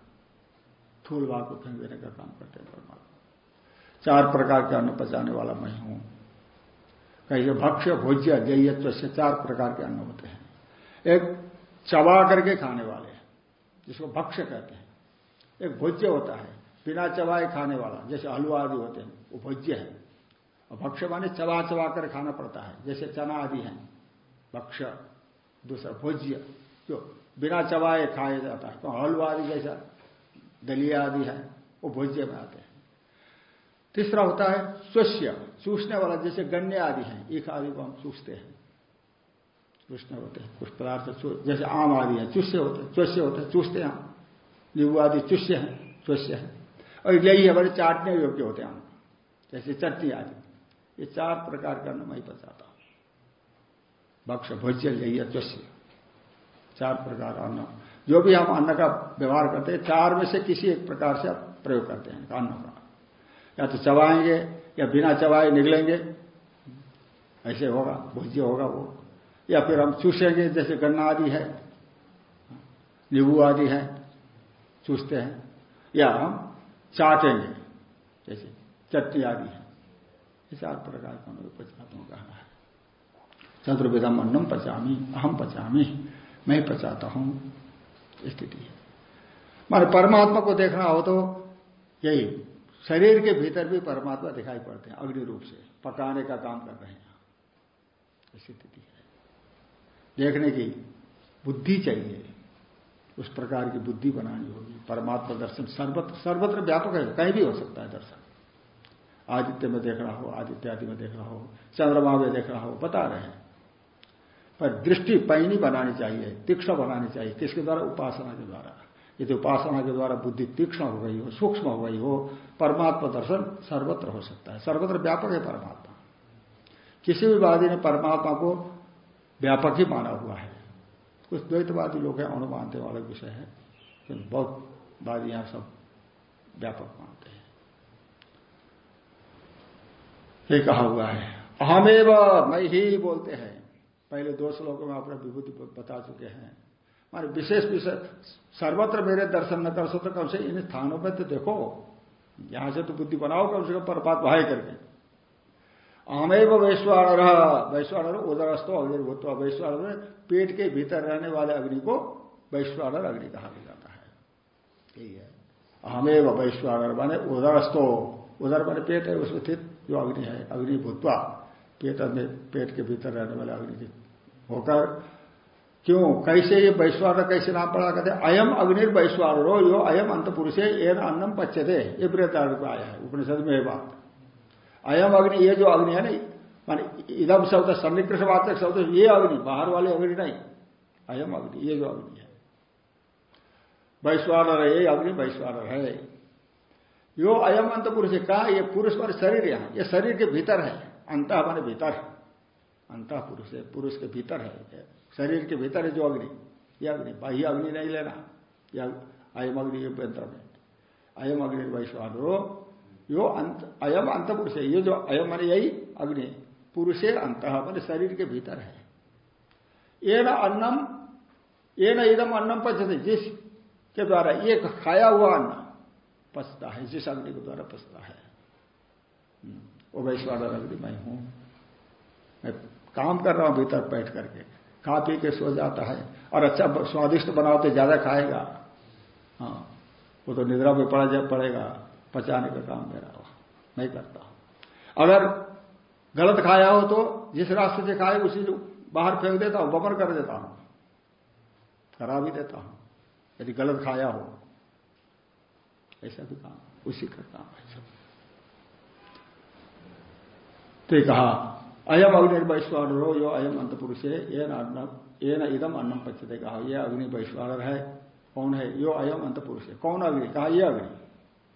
थूल भाग को फेंक देने का काम करते हैं परमात्मा। चार प्रकार के अन्न पचाने वाला मैं हूँ। कहीं भक्ष्य, भोज्य जयत्व से चार प्रकार के अन्न होते हैं। एक चबा करके खाने वाले जिसको भक्ष्य कहते हैं। एक भोज्य होता है, बिना चबाए खाने वाला, जैसे हलवा आदि होते हैं, वो भोज्य है। और भक्ष्य माने चबा चबा कर खाना पड़ता है, जैसे चना आदि है, भक्ष्य, दूसरा भोज्य। जो बिना चबाए खाया जाता है। तो हलवा आदि जैसा दलिया आदि है, वो भोज्य में आते हैं। तीसरा होता है स्वस्य चूसने वाला, जैसे गन्ने आदि हैं, एक आदि को हम चूसते हैं। चूसने होते हैं, कुछ पदार्थ जैसे आम आदि है चुष्य होते हैं चुष्य होते हैं, चूसते हैं नींबू आदि चुष्य है चुष्य है। और यही हमारे चाटने योग्य होते हैं हम जैसे चटनी आदि। ये चार प्रकार का मैं पचाता हूँ। भक्ष भोज्य, यही है चार प्रकार अन्न। जो भी हम अन्न का व्यवहार करते हैं, चार में से किसी एक प्रकार से प्रयोग करते हैं अन्न का या तो चबाएँगे, या बिना चबाए निकलेंगे, ऐसे होगा, भुज्य होगा वो। या फिर हम चूसेंगे, जैसे गन्ना आदि है, नींबू आदि है, चूसते हैं। या हम चाटेंगे, जैसे चट्टी आदि है। ये चार प्रकार का पचातों कहना है। चतुर्विधम अन्नम पचामी, अहम पचामी। मैं पचाता हूँ। स्थिति है। माने परमात्मा को देखना हो तो यही, शरीर के भीतर भी परमात्मा दिखाई पड़ते हैं, अग्नि रूप से, पकाने का काम कर रहे हैं। स्थिति है। देखने की बुद्धि चाहिए, उस प्रकार की बुद्धि बनानी होगी। परमात्मा दर्शन सर्वत्र सर्वत्र व्यापक है, कहीं भी हो सकता है दर्शन। आदित्य में देख रहा हो, आदित्य आदि में देख रहा हो, चंद्रमा में देख रहा हो, बता रहे हैं। दृष्टि पैनी बनानी चाहिए, तीक्ष्ण बनानी चाहिए। किसके द्वारा? उपासना के द्वारा। यदि उपासना के द्वारा बुद्धि तीक्ष्ण हो गई हो, सूक्ष्म हो गई हो, परमात्मा दर्शन सर्वत्र हो सकता है। सर्वत्र व्यापक है परमात्मा। किसी भी वादी ने परमात्मा को व्यापक ही माना हुआ है। कुछ द्वैतवादी लोग हैं अणु मानते वाले विषय है, लेकिन बहुत वादी यहाँ सब व्यापक मानते हैं। ये कहा हुआ है। अहमेव मैं ही बोलते हैं। पहले दो श्लोकों में अपने विभूति बता चुके हैं। मारे विशेष विषय सर्वत्र मेरे दर्शन न कर सकते कम से इन स्थानों पर तो देखो। यहाँ से तो बुद्धि बनाओ, कम से कम पर बात भाई करके आमेव वैश्वाणर वैश्वाणर उदरस्तो अग्निभूत वैश्वाणर पेट के भीतर रहने वाले अग्नि को वैश्वाणर अग्नि कहा जाता है। यही है। आमेव वैश्वाणर माने उदरस्तो उदर माने पेट है, उसमें स्थित जो अग्नि है अग्नि भूतवा पेट में, पेट के भीतर रहने वाले अग्नि होकर क्यों? कैसे ये वैश्वान कैसे नाम पड़ा? कहते अयम अग्निर वैश्वानरो यो अयम अंत पुरुष है ये अन्नम पच्चते ये वृतारण को आया है, उपनिषद में ये बात। अयम अग्नि, ये जो अग्नि है ना, माने इदम शब्द सन्निकृष्ट वाचक शब्द, ये अग्नि, बाहर वाले अग्नि नहीं। अयम अग्नि, ये जो अग्नि है। वैश्वानर ये अग्नि वैश्वानर है। यो अयम अंत पुरुष कहा ये पुरुष पर शरीर यहाँ? ये शरीर के भीतर है, अंत माने भीतर अंत पुरुष है पुरुष के भीतर है शरीर के भीतर है जो अग्नि ये अग्नि बाह्य अग्नि नहीं लेना यह अयम अग्नि यंत्र में। अयम अग्नि वैश्वानरो यो अंत अयम अंत पुरुष है ये जो अयम माने यही अग्नि पुरुषे अंत मान शरीर के भीतर है। ये न अन्नम ये न इदम अन्नम पचते जिस के द्वारा ये खाया हुआ अन्न पचता है जिस अग्नि के द्वारा पचता है। हम्म, वो वैश्वानर अग्नि मैं हूँ। मैं काम कर रहा हूँ भीतर बैठ करके। खा पी के सो जाता है और अच्छा स्वादिष्ट बनाओ तो ज़्यादा खाएगा। हाँ वो तो निद्रा में पड़ा जा पड़ेगा, पचाने का काम मेरा नहीं करता। अगर गलत खाया हो तो जिस रास्ते से खाए उसी बाहर फेंक देता हूँ बमर कर देता हूँ करा भी देता हूँ। यदि गलत खाया हो, ऐसा भी काम, उसी का काम है सब। तो कहा अयम अग्नि वैश्वानरो यो अयम अंत पुरुष है ये न इदम अन्नम पच्चते कहा यह अग्नि वैश्वानर है, कौन है? यो अयम अंत पुरुष है कौन अग्नि? कहा यह अग्नि?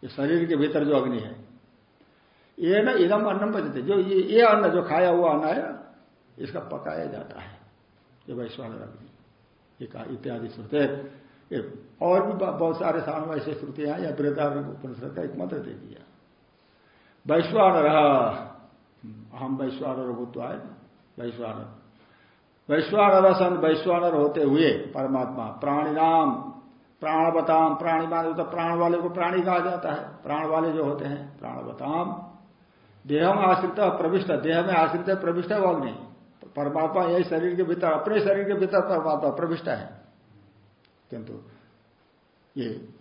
ये शरीर के भीतर जो अग्नि है। ये न इदम अन्नम पचते जो ये ये अन्न, जो खाया हुआ अन्न है, इसका पकाया जाता है। ये वैश्वानर अग्नि। ये कहा इत्यादि श्रुते। और भी बहुत सारे सामने ऐसे श्रुतियाँ या वृद्धार उपनिषद का एक मंत्र दे दिया। वैश्वानर हम वैश्वानर भूत आए वैश्वानर। वैश्वानर सन वैश्वानर होते हुए परमात्मा प्राणी नाम प्राणवताम प्राणी मान तो प्राण वाले को प्राणी कहा जाता है। प्राण वाले जो होते हैं, प्राणवताम। देह में आश्रित प्रविष्ट, देह में आश्रित प्रविष्ट है वो नहीं परमात्मा यही शरीर के भीतर, अपने शरीर के भीतर परमात्मा प्रविष्ट है। किंतु ये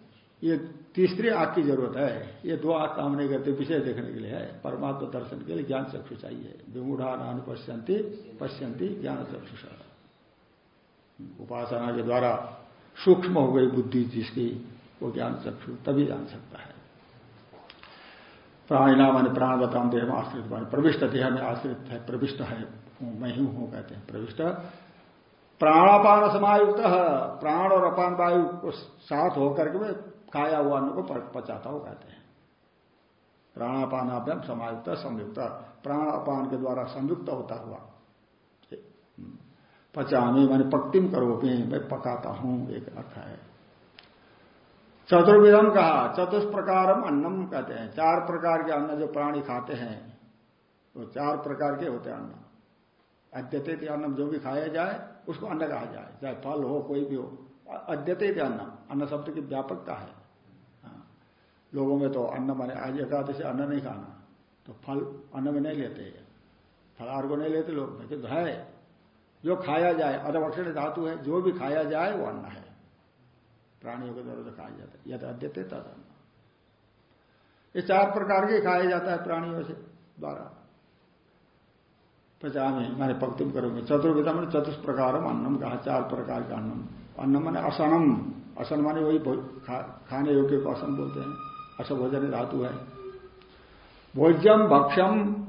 ये तीसरी आँख की ज़रूरत है। ये दो आँख काम नहीं करते विषय देखने के लिए है। परमात्मा दर्शन के लिए ज्ञान चक्षु चाहिए विमूढ़ा नान पश्यंती पश्यंती ज्ञान चक्षुषा। उपासना के द्वारा सूक्ष्म हो गई बुद्धि जिसकी, वो ज्ञान चक्षु तभी जान सकता है। प्राणिना मान प्राण बताम देह में आश्रित मान प्रविष्ट देह में आश्रित है, प्रविष्ट है, मैं ही हूँ कहते हैं, प्रविष्ट। प्राणापान समायुक्त, प्राण और अपान वायु को साथ होकर के खाया हुआ अन्न को पचाता हो कहते हैं। प्राणापानाभ्यम समायुक्त, संयुक्त। प्राण अपान के द्वारा संयुक्त होता हुआ। पचामी मैंने पक्तिम करो भी मैं पकाता हूँ, एक अर्थ है। चतुर्विधम कहा चतुष प्रकारम अन्नम कहते हैं। चार प्रकार के अन्न जो प्राणी खाते हैं, वो चार प्रकार के होते हैं अन्न। अद्यते अन्न जो भी खाया जाए, उसको अन्न कहा जाए, चाहे फल हो, कोई भी हो। अद्यते भी अन्न अन्न शब्द की व्यापकता है। हाँ। लोगों में तो अन्न माने आज एकादशी, अन्न नहीं खाना। तो फल अन्न में नहीं लेते। फलार को नहीं लेते लोग। लेकिन है। जो खाया जाए, अधवक्षण धातु है, जो भी खाया जाए, वो अन्न है। प्राणियों के द्वारा तो खाया जाता है। यद अद्यते, तद अन्न। ये चार प्रकार के खाया जाता है प्राणियों से द्वारा। पचामी मैंने पक्तिम करोगे। चतुर्विधा मैंने चतुष प्रकार अन्नम कहा, चार प्रकार का अन्नम। अन्न मैंने असनम असन माने वही खा, खाने योग्य को असन बोलते हैं। अस भोजन धातु है। भोज्यम भक्ष्यम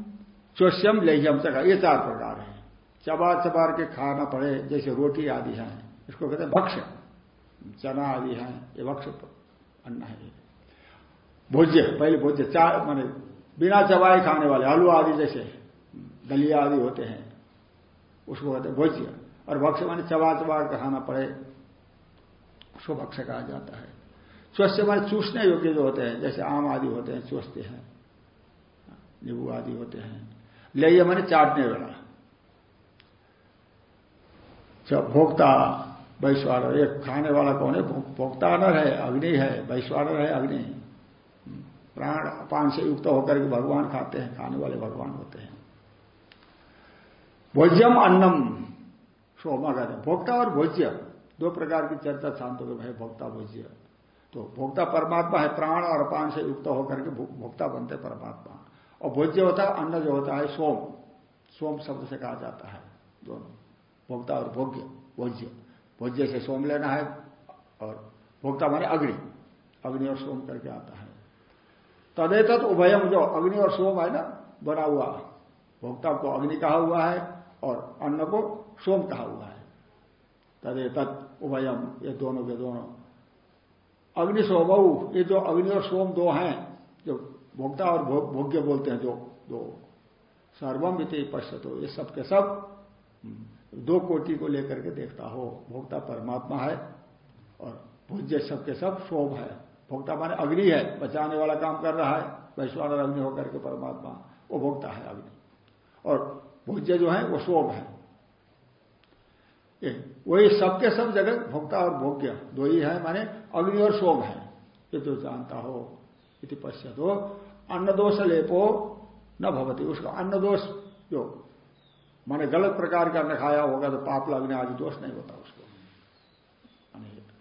चोष्यम लेह्यम चका ये चार प्रकार है। चबा चबार के खाना पड़े जैसे रोटी आदि है। इसको कहते हैं भक्ष्य। चना आदि है। ये भक्ष्य अन्न है। भोज्य पहले भोज्य। चार माने बिना चबाए खाने वाले आलू आदि जैसे दलिया आदि होते हैं। उसको कहते हैं भोज्य। और भक्ष्य माने चबा चबा खाना पड़े। उसको भक्ष्य कहा जाता है। स्वस्थ माने चूसने योग्य जो होते हैं, जैसे आम आदि होते हैं, चूसते हैं, नींबू आदि होते हैं। ले मैंने चाटने वाला। जब भोक्ता, वैश्वानर एक खाने वाला कौन है? भोक्ता नर है, अग्नि है, वैश्वानर है, अग्नि। प्राण पान से युक्त होकर के भगवान खाते हैं, खाने वाले भगवान होते हैं। भोज्यम अन्नम सोमा कहते हैं भोक्ता और भोज्य। दो प्रकार की चर्चा शांत हो है, भोक्ता भोज्य तो भोक्ता परमात्मा है, प्राण और अपान से युक्त होकर के भोक्ता बनते परमात्मा। और भोज्य होता है, अन्न जो होता है, सोम। सोम शब्द से कहा जाता है, दोनों। भोक्ता और भोग्य भोज्य भोज्य से सोम लेना है और भोक्ता माने अग्नि। अग्नि और सोम करके आता है। तदेत उभयम जो अग्नि और सोम है ना, बना हुआ भोक्ता को अग्नि कहा हुआ है और अन्न को सोम कहा हुआ है। तदे तत् उभयम ये दोनों के दोनों। अग्नि सोमऊ ये जो अग्नि और सोम दो हैं, जो भोक्ता और भोग्य बोलते हैं, जो दो सर्वम इति पश्यतो, ये सब के सब दो कोटि को लेकर के देखता हो, भोक्ता परमात्मा है और भोज्य सब के सब सोम है। भोक्ता माने अग्नि है, बचाने वाला काम कर रहा है वैश्वान अग्नि होकर के परमात्मा, वो भोक्ता है अग्नि। और भोज्य जो है, वो सोम है। वही सबके सब जगत भोक्ता और भोग्य, दो ही है, माने अग्नि और सोम है। ये तो जानता हो, इति पश्चात हो अन्न दोष लेपो न भवती। उसका अन्न दोष जो, माने गलत प्रकार का अन्न खाया होगा तो पाप लगने आदि दोष नहीं होता उसको।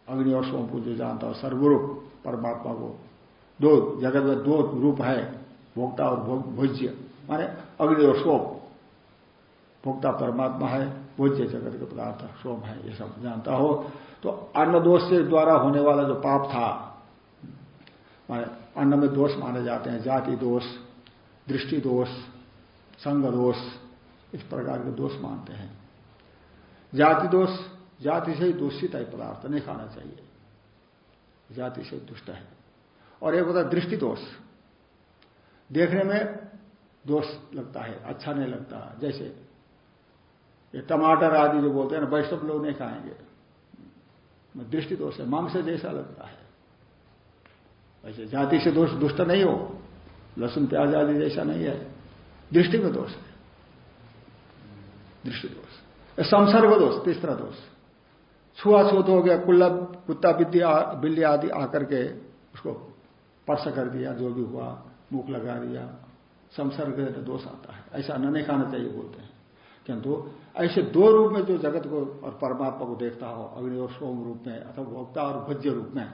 अग्नि और सोम को जो जानता हो, सर्वरूप परमात्मा को। दो जगत में दो रूप है, भोक्ता और भोज्य। माने अग्नि और सोम भोक्ता परमात्मा है भोज्य जगत के पदार्थ सोम है, ये सब जानता हो तो अन्न दोष से द्वारा होने वाला जो पाप था, माने अन्न में दोष माने जाते हैं, जाति दोष, दृष्टि दोष, संग दोष, इस प्रकार के दोष मानते हैं। जाति दोष, जाति से ही दूषित है पदार्थ नहीं खाना चाहिए। जाति से दुष्ट है। और एक होता है दृष्टि दोष। देखने में दोष लगता है अच्छा नहीं लगता। जैसे ये टमाटर आदि जो बोलते हैं ना, वैष्णव लोग नहीं खाएँगे। दृष्टि दोष है, मांस जैसा लगता है। वैसे जाति से दोष, दुष्ट नहीं हो। लहसुन, प्याज आदि जैसा नहीं है। दृष्टि में दोष है। दृष्टि दोष संसर्ग दोष, तीसरा दोष। छुआछूत हो गया कुल्ला कुत्ता बिल्ली आदि आकर के उसको स्पर्श कर दिया, जो भी हुआ, मुख लगा दिया, संसर्ग दोष आता है। ऐसा न, नहीं खाना चाहिए बोलते हैं। किंतु ऐसे दो रूप में जो जगत को और परमात्मा को देखता हो, अग्नि और सोम रूप में, अथवा भोक्ता और भज्य रूप में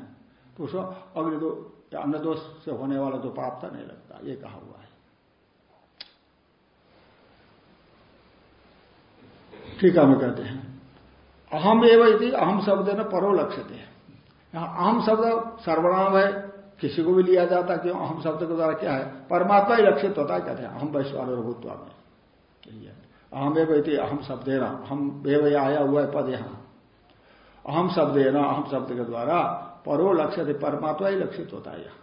तो उसको अग्नि दो अन्न दोष से होने वाला जो पाप था, नहीं लगता। ये कहा हुआ है। ठीक है, हम कहते हैं। अहम एवं यदि अहम शब्द न परो लक्ष्य थे यहाँ अहम शब्द सर्वनाम है, किसी को भी लिया जाता क्यों? अहम शब्द के द्वारा क्या है? परमात्मा ही लक्षित होता है कहते हैं, अहम वैश्वान भूतवा में। अहम एवं यदि अहम शब्द है ना हम एवं आया हुआ है पद यहाँ। अहम शब्द है ना अहम शब्द के द्वारा परो लक्ष्य परमात्मा ही लक्षित होता है यहाँ।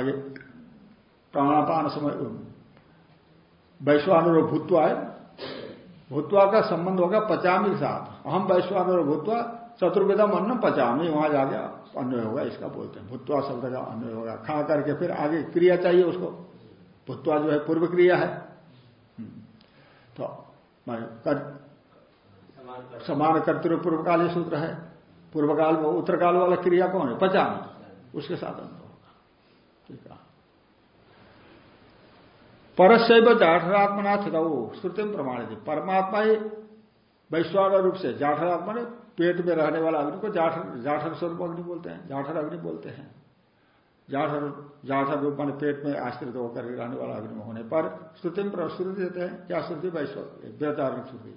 आगे, प्राणापान समय वैश्वान भूतवा है। भूतवा का संबंध होगा पचामी के साथ। अहम वैश्वान भूतवा, चतुर्विधम अन्न पचामी, वहाँ जा गया अन्य होगा, इसका बोलते हैं। भूतवा शब्द का अन्य होगा। खा करके फिर आगे क्रिया चाहिए उसको। भूतवा जो है पूर्व क्रिया है। तो कर, समान कर्तव्य पूर्वकाली सूत्र है। पूर्वकाल में उत्तरकाल वाला क्रिया कौन है? पचान। उसके साथ अन्य होगा। ठीक है। परस्व जाठरात्मनाथ गौ श्रुति में प्रमाणित। परमात्मा ही वैश्वान रूप से जाठरात्मा ने पेट में रहने वाला अग्नि को जाठर जाठर स्वरूप अग्नि बोलते हैं। जाठर अग्नि बोलते हैं। जाठर रूप मान पेट में आश्रित होकर रहने वाला अग्नि होने पर श्रुति में श्रुति देते हैं, क्या श्रुति? वैश्व वृतारण श्रुति।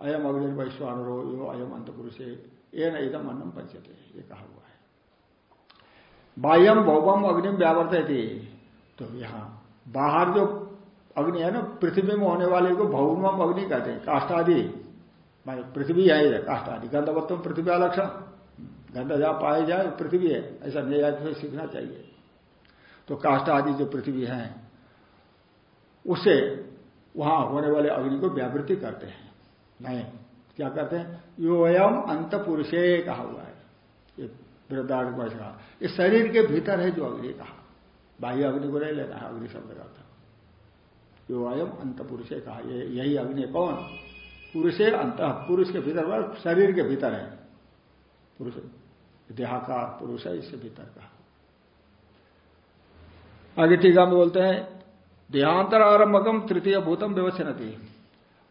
अयम अग्नि वैश्वान रो यो अयम अंत पुरुष ये न इदम अन्नम पंचते ये कहा हुआ है। बाह्यम भौवम अग्निम व्यावर्त तो यहाँ बाहर जो अग्नि है ना, पृथ्वी में होने वाले को भौमम अग्नि कहते हैं काष्टादि माने पृथ्वी है काष्टादि गंधवत्व पृथ्वी लक्षण। गंध जहाँ पाए जाए, पृथ्वी है। ऐसा न्याय से सीखना चाहिए। तो काष्ट आदि जो पृथ्वी है, उसे वहाँ होने वाले अग्नि को व्यावृत्ति करते हैं। नहीं, क्या करते हैं? योयम अंत पुरुषे कहा हुआ है। ये वृद्धार्थ कहा। इस शरीर के भीतर है जो अग्नि कहा। बाह्य अग्नि को नहीं लेना है, अग्नि शब्द का यो अयम अंत पुरुषे कहा। ये, यही अग्नि कौन? पुरुषे अंत, पुरुष के भीतर शरीर के भीतर है। पुरुष देहाकार पुरुष है, इससे भीतर का। आगे टीका में बोलते हैं, देहांतर आरंभकम तृतीय भूतम व्यवस्था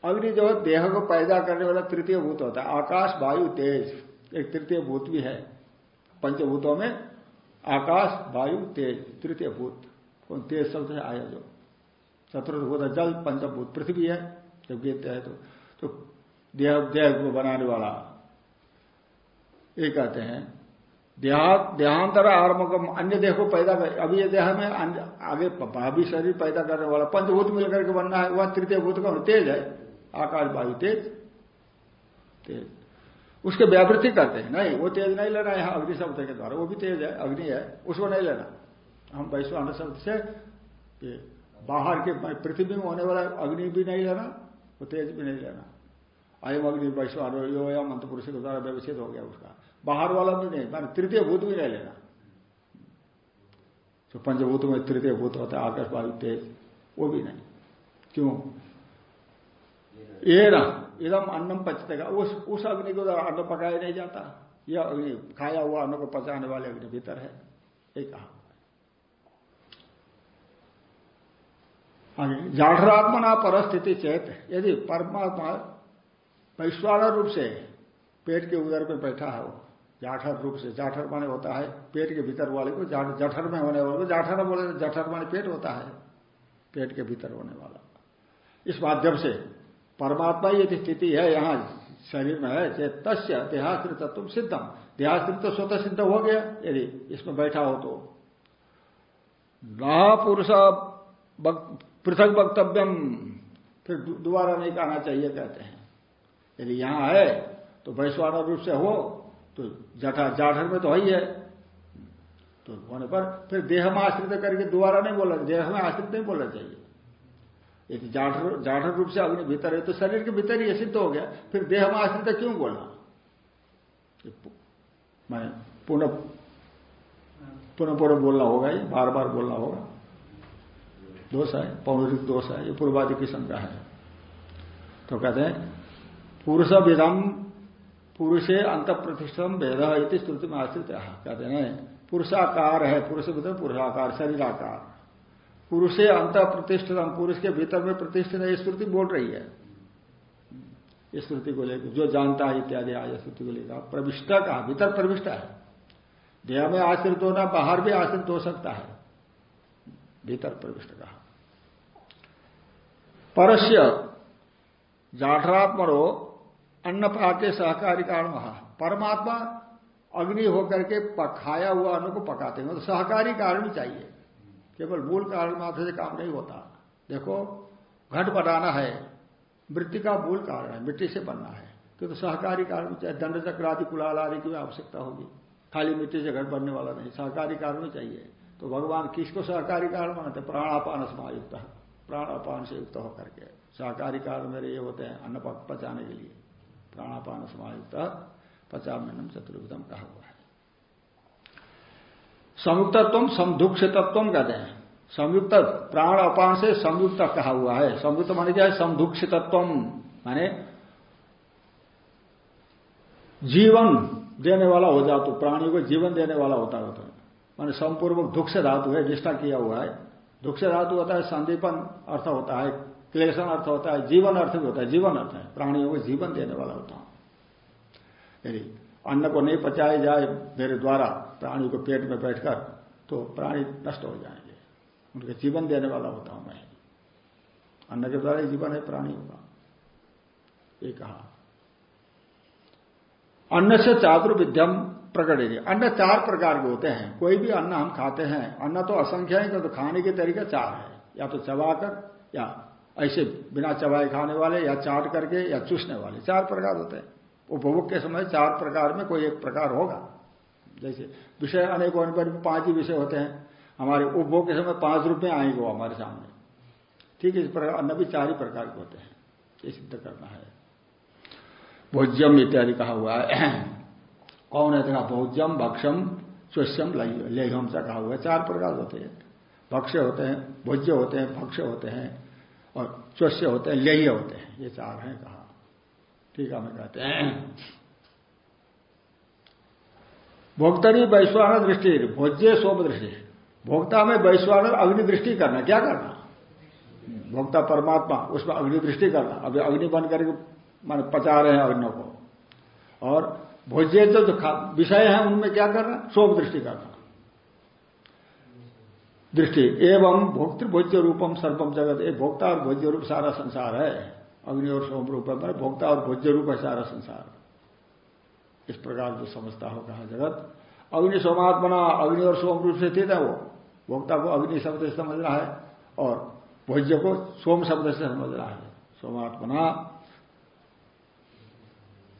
अग्नि जो है, देह को पैदा करने वाला तृतीय भूत होता है। आकाश, वायु, तेज। एक तृतीय भूत भी है। पंचभूतों में आकाश, वायु, तेज। तृतीय भूत। कौन? तेज शब्द से आया जो। चतुर्भूत जल, पंचभूत। पृथ्वी है, जब गिरते हैं तो। तो देह देह को बनाने वाला। ये कहते हैं देहांतर आरंभ अन्य देह को पैदा कर, अभी ये देह में आगे भावी शरीर पैदा करने वाला पंचभूत मिलकर के बनना है, वह तृतीय भूत का तेज है, आकाश, वायु तेज तेज। उसके व्यावृत्ति करते हैं, नहीं, वो तेज नहीं लेना यहाँ अग्नि शब्द के द्वारा, वो भी तेज है, अग्नि है, उसको नहीं लेना हम वैश्वान शब्द से बाहर के पृथ्वी में होने वाला अग्नि भी नहीं लेना वो तेज भी नहीं लेना अयम अग्नि वैश्वान, या मंत्र पुरुष के द्वारा व्यवस्थित हो गया उसका। बाहर वाला भी नहीं, मान तृतीय भूत भी नहीं लेना। जो पंचभूत में तृतीय भूत होता है, आकाश, वायु, तेज, वो भी नहीं। क्यों? ये ना इदम अन्नम पचतेगा उस उस अग्नि को अन्न पकाया नहीं जाता। यह अग्नि खाया हुआ अन्न को पचाने वाले अग्नि भीतर है। एक कहा। आगे, जाठरात्मना परस्थिति चेत यदि परमात्मा वैश्वान रूप से पेट के उदर पे बैठा है वो जाठर रूप से जाठर माने होता है, पेट के भीतर वाले को जठर में होने वाले को जाठर बोले, जठर माने पेट होता है, पेट के भीतर होने वाला। इस माध्यम से परमात्मा यदि स्थिति है, यहाँ शरीर में है तस्य देहाश्रित तुम सिद्धम देहाश्रित तो स्वतः सिद्ध हो गया, यदि इसमें बैठा हो तो। पुरुष पृथक वक्तव्यम फिर दोबारा नहीं कहना चाहिए, कहते हैं। यदि यहाँ है तो वैश्वान रूप से हो तो जठा जाठर में तो है ही है। तो होने पर फिर देह में आश्रित करके दोबारा नहीं बोला देह में आश्रित नहीं बोलना चाहिए। यदि जाठर जाठर रूप से अग्नि भीतर है तो शरीर के भीतर ही सिद्ध हो गया, फिर देह में आश्रित क्यों बोलना? मैं पुनः पुनः पुनः बोलना होगा ये बार बार बोलना होगा। दोष है पौरिक दोष है, ये पूर्वादि की शंका है। तो कहते हैं, पुरुष विधम पुरुषे अंत प्रतिष्ठम भेद इति स्तुति में आश्रित कहते हैं, पुरुषाकार है, पुरुष विधम पुरुषाकार, शरीराकार। पुरुषे अंत प्रतिष्ठितम पुरुष के भीतर में प्रतिष्ठित है स्तुति बोल रही है। श्रुति को लेकर, जो जानता है इत्यादि, आज स्तुति को लेकर। प्रविष्ट कहा, भीतर प्रविष्ट है। देह में आश्रित होना, बाहर भी आश्रित हो सकता है। भीतर प्रविष्ट कहा। परस्य जाठरात्मरो अन्न पाके सहकारी कारण वहाँ। परमात्मा अग्नि होकर के खाया हुआ अन्न को पकाते हैं। तो सहकारी कारण चाहिए। केवल मूल कारण मात्र से काम नहीं होता। देखो, घट बनाना है। मृत्यु का मूल कारण है। मिट्टी से बनना है। तो सहकारी कारण चाहिए। दंड चक्र आदि कुलाल आदि की आवश्यकता होगी। खाली मिट्टी से घट बनने वाला नहीं। सहकारी कारण चाहिए। तो भगवान किसको सहकारी कारण मानते प्राणापान समायुक्त प्राणापान से युक्त होकर के। सहकारी कारण मेरे ये होते हैं, अन्न पचाने के लिए। प्राणापान समायुक्त पचामिनम चतुर्विधम कहा हुआ है। संयुक्तत्व समदुक्षितत्व कहते हैं। संयुक्त प्राण अपान से संयुक्त कहा हुआ है। संयुक्त माने क्या है? समदुक्षितत्व माने जीवन देने वाला हो जाता, प्राणियों को जीवन देने वाला होता है तो। माने संपूर्वक दुख से धातु है निष्ठा किया हुआ है। दुख से धातु होता है, संदीपन अर्थ होता है क्लेशन अर्थ होता है, जीवन अर्थ भी होता है, जीवन अर्थ है। प्राणियों को जीवन देने वाला होता हूँ। यदि अन्न को नहीं पचाया जाए मेरे द्वारा, प्राणी को पेट में बैठकर तो प्राणी नष्ट हो जाएँगे। उनके जीवन देने वाला होता हूँ मैं। अन्न के द्वारा जीवन है प्राणियों का ये कहा। अन्न से चातुर्विद्यम प्रकट है। अन्न चार प्रकार के होते हैं। कोई भी अन्न हम खाते हैं। अन्न तो असंख्य है तो खाने के तरीका चार है। या तो चबाकर या ऐसे बिना चबाए खाने वाले या चाट करके या चूसने वाले, चार प्रकार होते हैं। उपभोग के समय चार प्रकार में कोई एक प्रकार होगा। जैसे विषय अनेक होने पर पाँच ही विषय होते हैं। हमारे उपभोग के समय पाँच रूप में आएँगे वो हमारे सामने। ठीक है, इस प्रकार अन्न भी चार ही प्रकार के होते हैं। ये सिद्ध करना है। भोज्यम इत्यादि कहा हुआ है। कौन है देखा भोज्यम, भक्षम स्वस्यम लेहम सा कहा हुआ है। चार प्रकार होते हैं। भक्ष्य होते हैं, भोज्य होते हैं, भक्ष्य होते हैं। और स्वस्य होते हैं लेह्य होते हैं। ये चार हैं कहा। ठीक है मैं कहते हैं। भोक्तरी वैश्वान दृष्टि, भोज्य सोम दृष्टि भोक्ता में वैश्वान अग्नि दृष्टि करना, क्या करना? भोक्ता परमात्मा, उसमें अग्नि दृष्टि करना अभी अग्नि बन करके, मान पचा रहे हैं अग्नों को। और भोज्य जो विषय है उनमें क्या करना? शोभ दृष्टि करना। दृष्टि। एवं भोक्तृ भोज्य रूपम सर्वम जगत। एक भोक्ता और भोज्य रूप सारा संसार है। अग्नि और सोम रूप है। भोक्ता और भोज्य रूप है सारा संसार। इस प्रकार जो समझता हो कहा जगत। अग्नि सोमात्मना, अग्नि और सोम रूप से स्थित है वो। भोक्ता को अग्नि शब्द से समझना है और भोज्य को सोम शब्द से समझना है। सोमात्मना।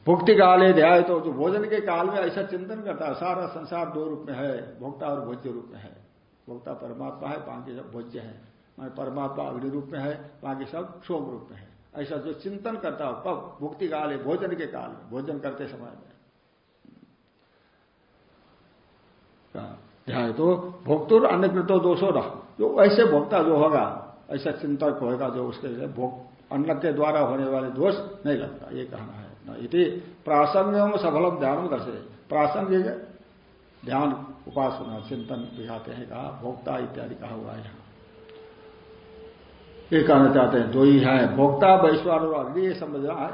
भुक्ति काले ध्याय तो जो भोजन के काल में ऐसा चिंतन करता है, सारा संसार दो रूप में है, भोक्ता और भोज्य रूप में है। भोक्ता परमात्मा है, बाकी सब भोज्य है। मैं परमात्मा अग्नि रूप में है, बाकी सब सोम रूप में है। ऐसा जो चिंतन करता हो कब भुक्ति काल है, भोजन के काल में भोजन करते समय में। ध्यान तो भोक्तुर अन्य कृतो दोषो न जो ऐसे भोक्ता जो होगा, ऐसा चिंतक होगा जो उसके लिए अन्न के द्वारा होने वाले दोष नहीं लगता। ये कहना है। इति प्रासंग सफलम ध्यान दर्शे प्रासंगिक ध्यान, उपासना, चिंतन दिखाते हैं, कहा, भोक्ता इत्यादि कहा हुआ है यहाँ। ये कहना चाहते हैं, दो ही है, भोक्ता वैश्वान और अग्नि, ये समझना है।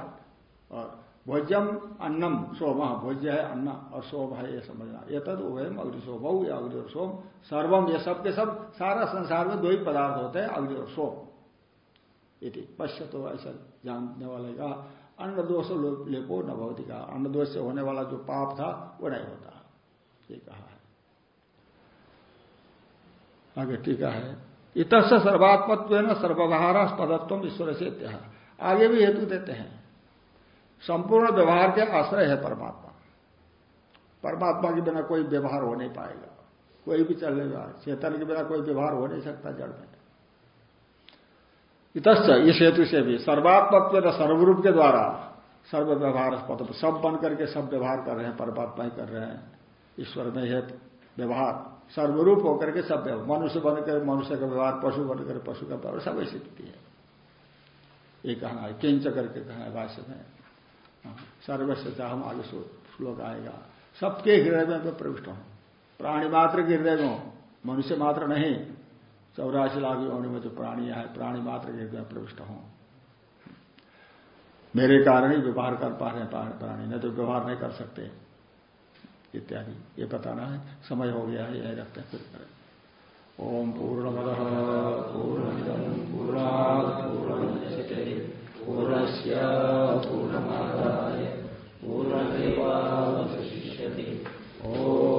और भोज्यम, अन्नम, सोम भोज्य है, अन्न और सोम है, ये समझना ये तद उभयम अग्नि सोम या अग्नि और सोम, सर्वम, ये सब के सब, सारा संसार में दो ही पदार्थ होते हैं, अग्नि और सोम। इति पश्य तो ऐसा जानने वाले का अन्न दोष लेपो न भवती का अन्न दोष से होने वाला जो पाप था, वो नहीं होता। ये कहा है। आगे टीका है। इत सर्वात्मत्व न सर्वव्यवहार पदत्व ईश्वर से आगे भी हेतु देते हैं। संपूर्ण व्यवहार के आश्रय है परमात्मा। परमात्मा के बिना कोई व्यवहार हो नहीं पाएगा। कोई भी चलेगा चेतन के बिना कोई व्यवहार हो नहीं सकता जड़ में। इतश्च इस हेतु से भी सर्वात्मत्व सर्वरूप के द्वारा सर्व व्यवहार सब बन करके सब व्यवहार कर रहे हैं, परमात्मा ही कर रहे हैं। ईश्वर में है व्यवहार सर्वरूप होकर के सब मनुष्य बनकर मनुष्य का व्यवहार पशु बनकर पशु का व्यवहार सब ऐसी स्थिति है। ये कहना है किंच करके कहना है भाष्य में। हाँ, सर्वस्व चाह हम आगे श्लोक आएगा। सबके हृदय में प्रविष्ट हूँ। प्राणी मात्र के हृदय में मनुष्य मात्र नहीं। चौरासी लाख योनि में जो प्राणी है प्राणी मात्र के हृदय में प्रविष्ट हूँ। मेरे कारण ही व्यवहार कर पा रहे हैं प्राणी। नहीं तो व्यवहार नहीं कर सकते। इत्यादि। ये बताना है, समय हो गया है, यही रखते हैं फिर। करें ओम पूर्ण पूर्ण पूर्णा पूर्ण पूर्णश पूर्णमादाय। पूर्णमेवावशिष्यते। ॐ